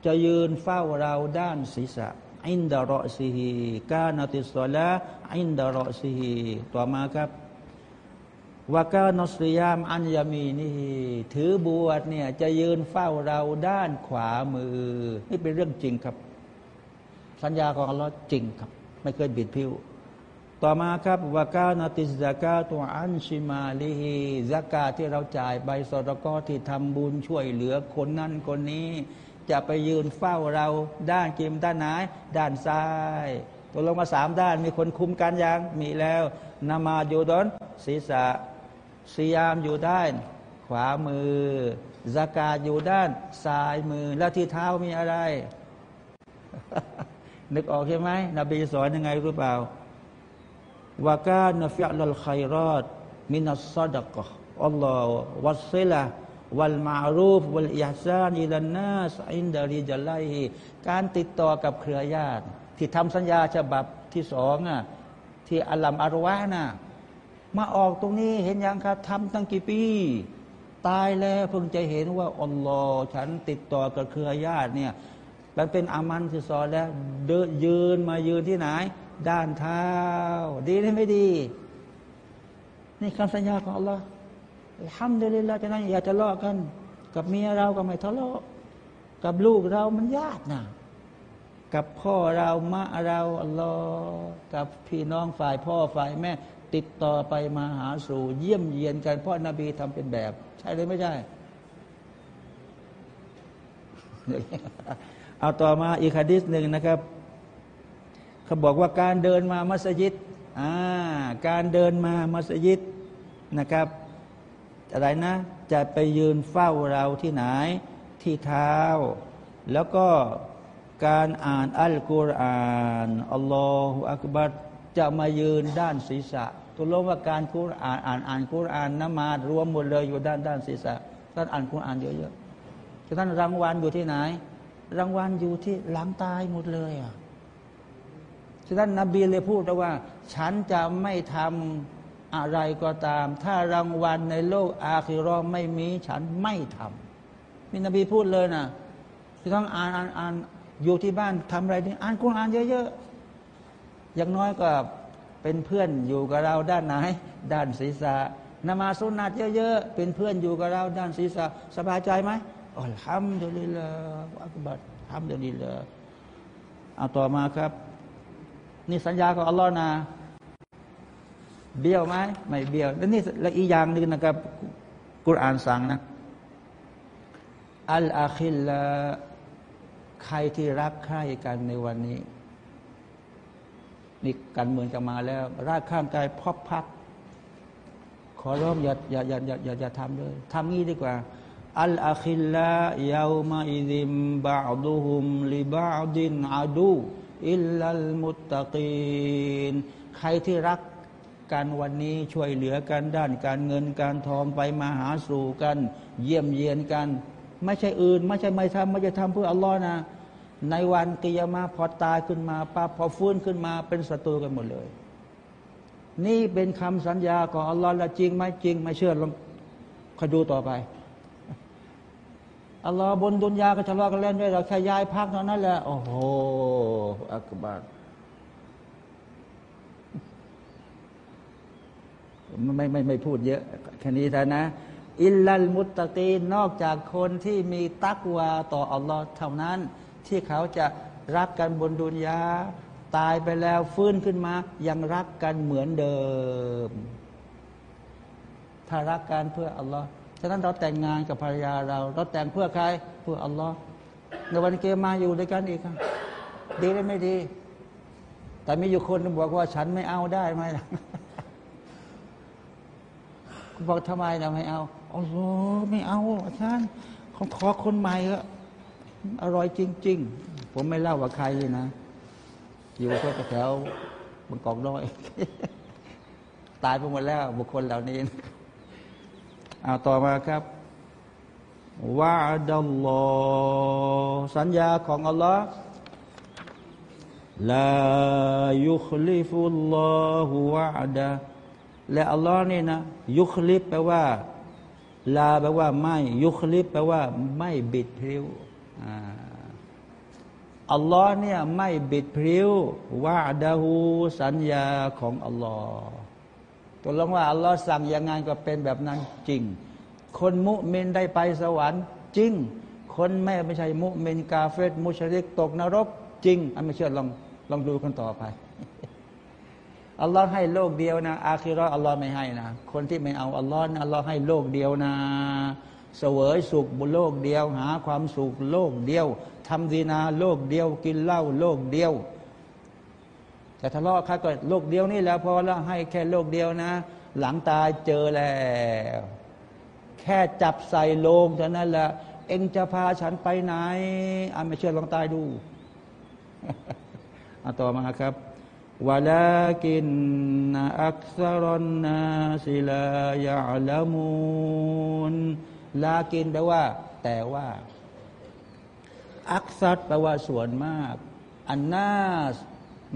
จะยืนเฝ้าเราด้านศีรษะอินดารอซีฮีกานติสอละอินดารอซีฮีต่อมาครับวากานอสริยามอัญยามีนี่ถือบวชเนี่ยจะยืนเฝ้าเราด้านขวามือ นี่เป็นเรื่องจริงครับ สัญญาของอัลลอฮ์จริงครับ ไม่เคยบิดพิ้ว ต่อมาครับวากานาติสกาตัวอันชิมาลิฮีสกาที่เราจ่ายใบสดกอที่ทำบุญช่วยเหลือคนนั้นคนนี้ จะไปยืนเฝ้าเราด้านกิมด้านไหนด้านซ้ายตัวลงมาสามด้านมีคนคุมกันยังมีแล้วนามาอยู่ดอนศีรษะสยามอยู่ด้าน ขวามือสกาอยู่ด้านซ้ายมือ แล้วที่เท้ามีอะไร นึกออกใช่ไหมนบีสอนยังไงรู้เปล่า วากานฟิอัลขัยรอดมินัสซาดกะอัลลอฮ์วัสซิละวัลมารูฟวัลอิฮซานิลันนาสอินดาริจัลไลฮีการติดต่อกับเครือญาติ ที่ทำสัญญาฉบับที่สองอะที่อัลลัมอารวะน่ะมาออกตรงนี้เห็นยังครับทำตั้งกี่ปี ตายแล้วเพิ่งจะเห็นว่าอัลลอฮ์ฉันติดต่อกับเครือญาติเนี่ยมันเป็นอามันที่สอนแล้วเดินยืนมายืนที่ไหน ด้านเท้า ดีหรือไม่ดี นี่คำสัญญาของอัลลอฮ์ทำเดลิลลาจะนั้นอย่าจะเลาะกัน กับเมียเราก็ไม่ทะเลาะกับลูกเรามันญาตินะกับพ่อเรามะเราอัลลอฮ์กับพี่น้องฝ่ายพ่อฝ่ายแม่ ติดต่อไปมาหาสู่เยี่ยมเยียนกันเพราะนบีทำเป็นแบบ ใช่หรือไม่ใช่เอาต่อมาอีกคดีหนึ่งนะครับ เขาบอกว่าการเดินมามัสยิดอ่าการเดินมามัสยิดนะครับ อะไรนะ จะไปยืนเฝ้าเราที่ไหนที่เท้า แล้วก็การอ่านอัลกุรอานอัลลอฮฺอักบัดจะมายืนด้านศีรษะตัวลงว่าการกุรอานอ่านอ่านกุรอานนมารวมหมดเลยอยู่ด้านด้านศีรษะท่านอ่านกุรอานเยอะๆท่านรางวัลอยู่ที่ไหน รางวัลอยู่ที่หลังตายหมดเลยอะ ฉะนั้นนบีเลยพูดว่า ฉันจะไม่ทำอะไรก็ตาม ถ้ารางวัลในโลกอาคิรอไม่มี ฉันไม่ทำมีนบีพูดเลยนะที่ต้องอ่านอ่านอ่านอยู่ที่บ้านทำอะไรนี่อ่านกุรอานเยอะๆอย่างน้อยก็เป็นเพื่อนอยู่กับเราด้านไหน ด้านศีรษะนมาสุนัตเยอะๆเป็นเพื่อนอยู่กับเราด้านศีรษะสบายใจไหมอัลฮัมดุลิลลาห์อักบัดฮัมดุลิลลาห์เอาต่อมาครับ นี่สัญญาของอัลลอฮ์นะ เบี้ยวไหมไม่เบี้ยว แล้วนี่และอีกอย่างหนึ่งนะครับกุรอานสั่งนะอัลอาคิลละใครที่รักใคร่กันในวันนี้นี่กันเมืองจะมาแล้วรักข้างกายพอบพัก ขอร้องอย่าอย่าอย่าอย่าอย่าอย่าทำเลยทำงี้ดีกว่า อัลอาคิลละยาวมาอิดิมบาดุฮุมลิบาดินอาดู อิลลัลมุตตะกีนใครที่รักกันวันนี้ช่วยเหลือกันด้านการเงินการทองไปมาหาสู่กัน เยี่ยมเยียนกัน ไม่ใช่อื่น ไม่ใช่ไม่ทำไม่จะทำเพื่ออัลลอฮ์นะ ในวันกิยามาพอตายขึ้นมาปั๊บพอฟื้นขึ้นมาเป็นศัตรูกันหมดเลย นี่เป็นคำสัญญาของอัลลอฮ์ละจริงไหมจริง ไม่เชื่อลองคอยดูต่อไป อัลลอฮ์บนดุนยาก็ทะเลาะกันเล่นด้วยเราแค่ย้ายพักเท่านั้นแหละโอ้โหอักบารไม่ไม่ไม่พูดเยอะแค่นี้ท่านะอิลลัลมุตตะกีนอกจากคนที่มีตักวาต่ออัลลอฮ์เท่านั้น ที่เขาจะรักกันบนดุนยาตายไปแล้วฟื้นขึ้นมา ยังรักกันเหมือนเดิม ถ้ารักกันเพื่ออัลลอฮ์ ฉะนั้นเราแต่งงานกับภรรยาเรา เราแต่งเพื่อใครเพื่ออัลลอฮ์ในวันเกียมาอยู่ด้วยกันอีกครับดีหรือไม่ดี แต่มีอยู่คนบอกว่าฉันไม่เอาได้ไหมล่ะบอกทำไมนะไม่เอาอ๋อไม่เอาอาจารย์ของขอคนใหม่ก็อร่อยจริง ๆ ผมไม่เล่าว่าใครเลยนะ อยู่แค่แถวบางกอกน้อย ตายไปหมดแล้วบุคคลเหล่านี้ เอาต่อมาครับวาดัลลอสัญญาของอัลลอฮ์ลายุคลิฟุลลอฮุวะดะและอัลลอฮ์นี่นะ ยุคลิฟแปลว่า ลาแปลว่าไม่ ยุคลิฟแปลว่า ไม่บิดพริ้วอัลลอฮ์เนี่ยไม่บิดพริ้วว่าดาหูสัญญาของอัลลอฮ์ ตัวลงว่าอัลลอฮ์สั่งอยังไงก็เป็นแบบนั้นจริง คนมุมินได้ไปสวรรค์จริง คนไม่ไม่ใช่มุมินกาเฟตมุชริกตกนรกจริงอันไม่เชื่อลองลองดูกันต่อไปอัลลอฮ์ให้โลกเดียวนะ อาคิรออัลลอฮ์ไม่ให้นะ คนที่ไม่เอาอัลลอฮ์นะอัลลอฮ์ให้โลกเดียวนะเสวยสุขบนโลกเดียว หาความสุขโลกเดียวทำดีนาโลกเดียว กินเหล้าโลกเดียว แต่ทะเลาะค่าก็โลกเดียวนี่แล้วพอแล้วให้แค่โลกเดียวนะ หลังตายเจอแล้ว แค่จับใส่โลงเท่านั้นแหละเองจะพาฉันไปไหนอ่าไม่เชื่อลองตายดูอาต่อมาครับวลากินอักษรนาสิลายะลามูนลากินแปลว่า แต่ว่า อักษัตแปลว่าส่วนมาก อันนาส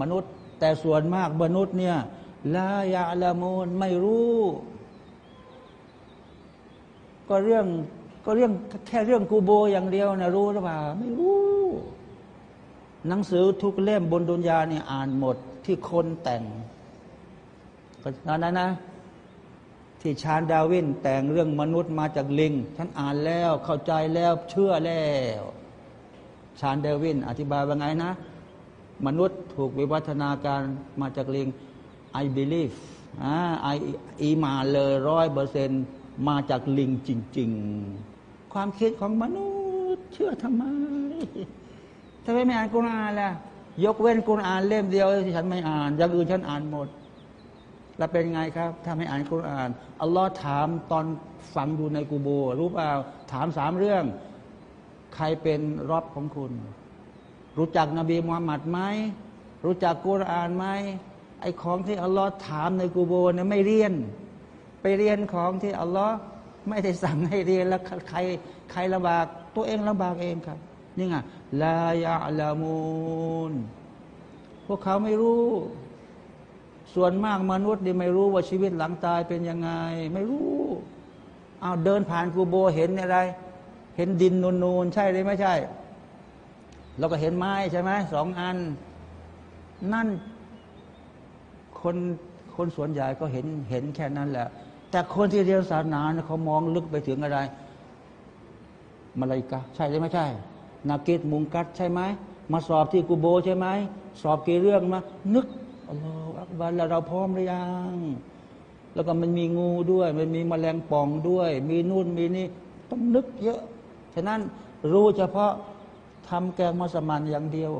มนุษย์ แต่ส่วนมากมนุษย์เนี่ยลายะละมูนไม่รู้ ก็เรื่องก็เรื่องแค่เรื่องกูโบอย่างเดียวนะรู้หรือเปล่าไม่รู้ หนังสือทุกเล่มบนดุนยาเนี่ยอ่านหมดที่คนแต่งก็นั้นนะที่ชานดาวินแต่งเรื่องมนุษย์มาจากลิงฉันอ่านแล้วเข้าใจแล้วเชื่อแล้ว ชานดาวิน อธิบายว่าไงนะ มนุษย์ถูกวิวัฒนาการมาจากลิง I believe อ่าไออีมาเลยร้อยเปอร์เซนมาจากลิงจริง ๆ ความคิดของมนุษย์ เชื่อทำไมทำไมไม่อ่านกุรอานล่ะ ยกเว้นกุรอานเล่มเดียวที่ฉันไม่อ่าน อย่างอื่นฉันอ่านหมด แล้วเป็นไงครับ ถ้าไม่อ่านกุรอาน อัลลอฮ์ถามตอนฟังอยู่ในกูโบรู้เปล่าถามสามเรื่อง ใครเป็นรอบของคุณ รู้จักนบีมุฮัมมัดไหมรู้จักกุรอานไหมไอ้ของที่อัลลอฮ์ถามในกูโบเนี่ยไม่เรียน ไปเรียนของที่อัลลอฮ์ไม่ได้สั่งให้เรียนแล้วใครใครลำบาก ตัวเองลำบากเองครับนี่ไงลายาลามูนพวกเขาไม่รู้ ส่วนมากมนุษย์นี่ไม่รู้ว่าชีวิตหลังตายเป็นยังไง ไม่รู้เอาเดินผ่านกูโบเห็นอะไร เห็นดินนูนๆใช่หรือไม่ใช่ เราก็เห็นไม้ใช่ไหมสองอัน นั่นคนคนส่วนใหญ่ก็เห็นเห็นแค่นั้นแหละ แต่คนที่เรียนศาสนาเขามองลึกไปถึงอะไร มาลายกาใช่หรือไม่ใช่ นาเกตมุงกัดใช่ไหมมาสอบที่กูโบใช่ไหมสอบกี่เรื่องมานึกอัลลอฮฺอักบัรแล้วเราพร้อมหรือยังแล้วก็มันมีงูด้วย มันมีมแมลงป่องด้วย มีนู่นมีนี่ต้องนึกเยอะ ฉะนั้นรู้เฉพาะ ทำแกงมัสมันอย่างเดียว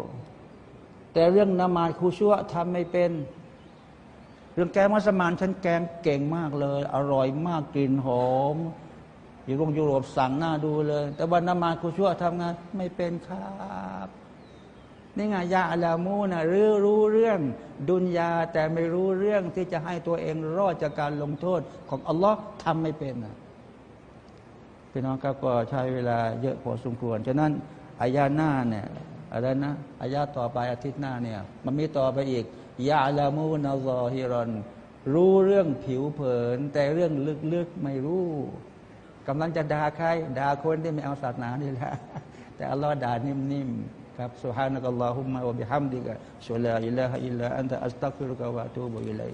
แต่เรื่องนามาดคูชัวทำไม่เป็น เรื่องแกงมัสมันฉันแกงเก่งมากเลย อร่อยมากกลิ่นหอมอยู่โรงยุโรปสั่งหน้าดูเลย แต่วันนมาคุชั่วทำงานไม่เป็นครับนี่ไงยาอัลามูนะรู้รู้เรื่องดุนยาแต่ไม่รู้เรื่องที่จะให้ตัวเองรอดจากการลงโทษของอัลลอฮ์ทำไม่เป็นนะพี่น้องก็ใช้เวลาเยอะพอสมควร ฉะนั้น อายาหน้าเนี่ยอะไรนะอายาต่อไปอาทิตย์หน้าเนี่ย มันมีต่อไปอีกยาลามูนาซอฮิรอนรู้เรื่องผิวเผิน แต่เรื่องลึกๆไม่รู้กำลังจะด่าใครด่าคนที่ไม่เอาศาสนานี่แหละแต่อัลลอฮ์ด่านิ่มๆครับสุฮานะกัลลอฮุมมะวะบิฮัมดิกะชุลาอิลลาฮะอิลลาอันตะอัสตักฟิรุกะวะตูบุอิลัย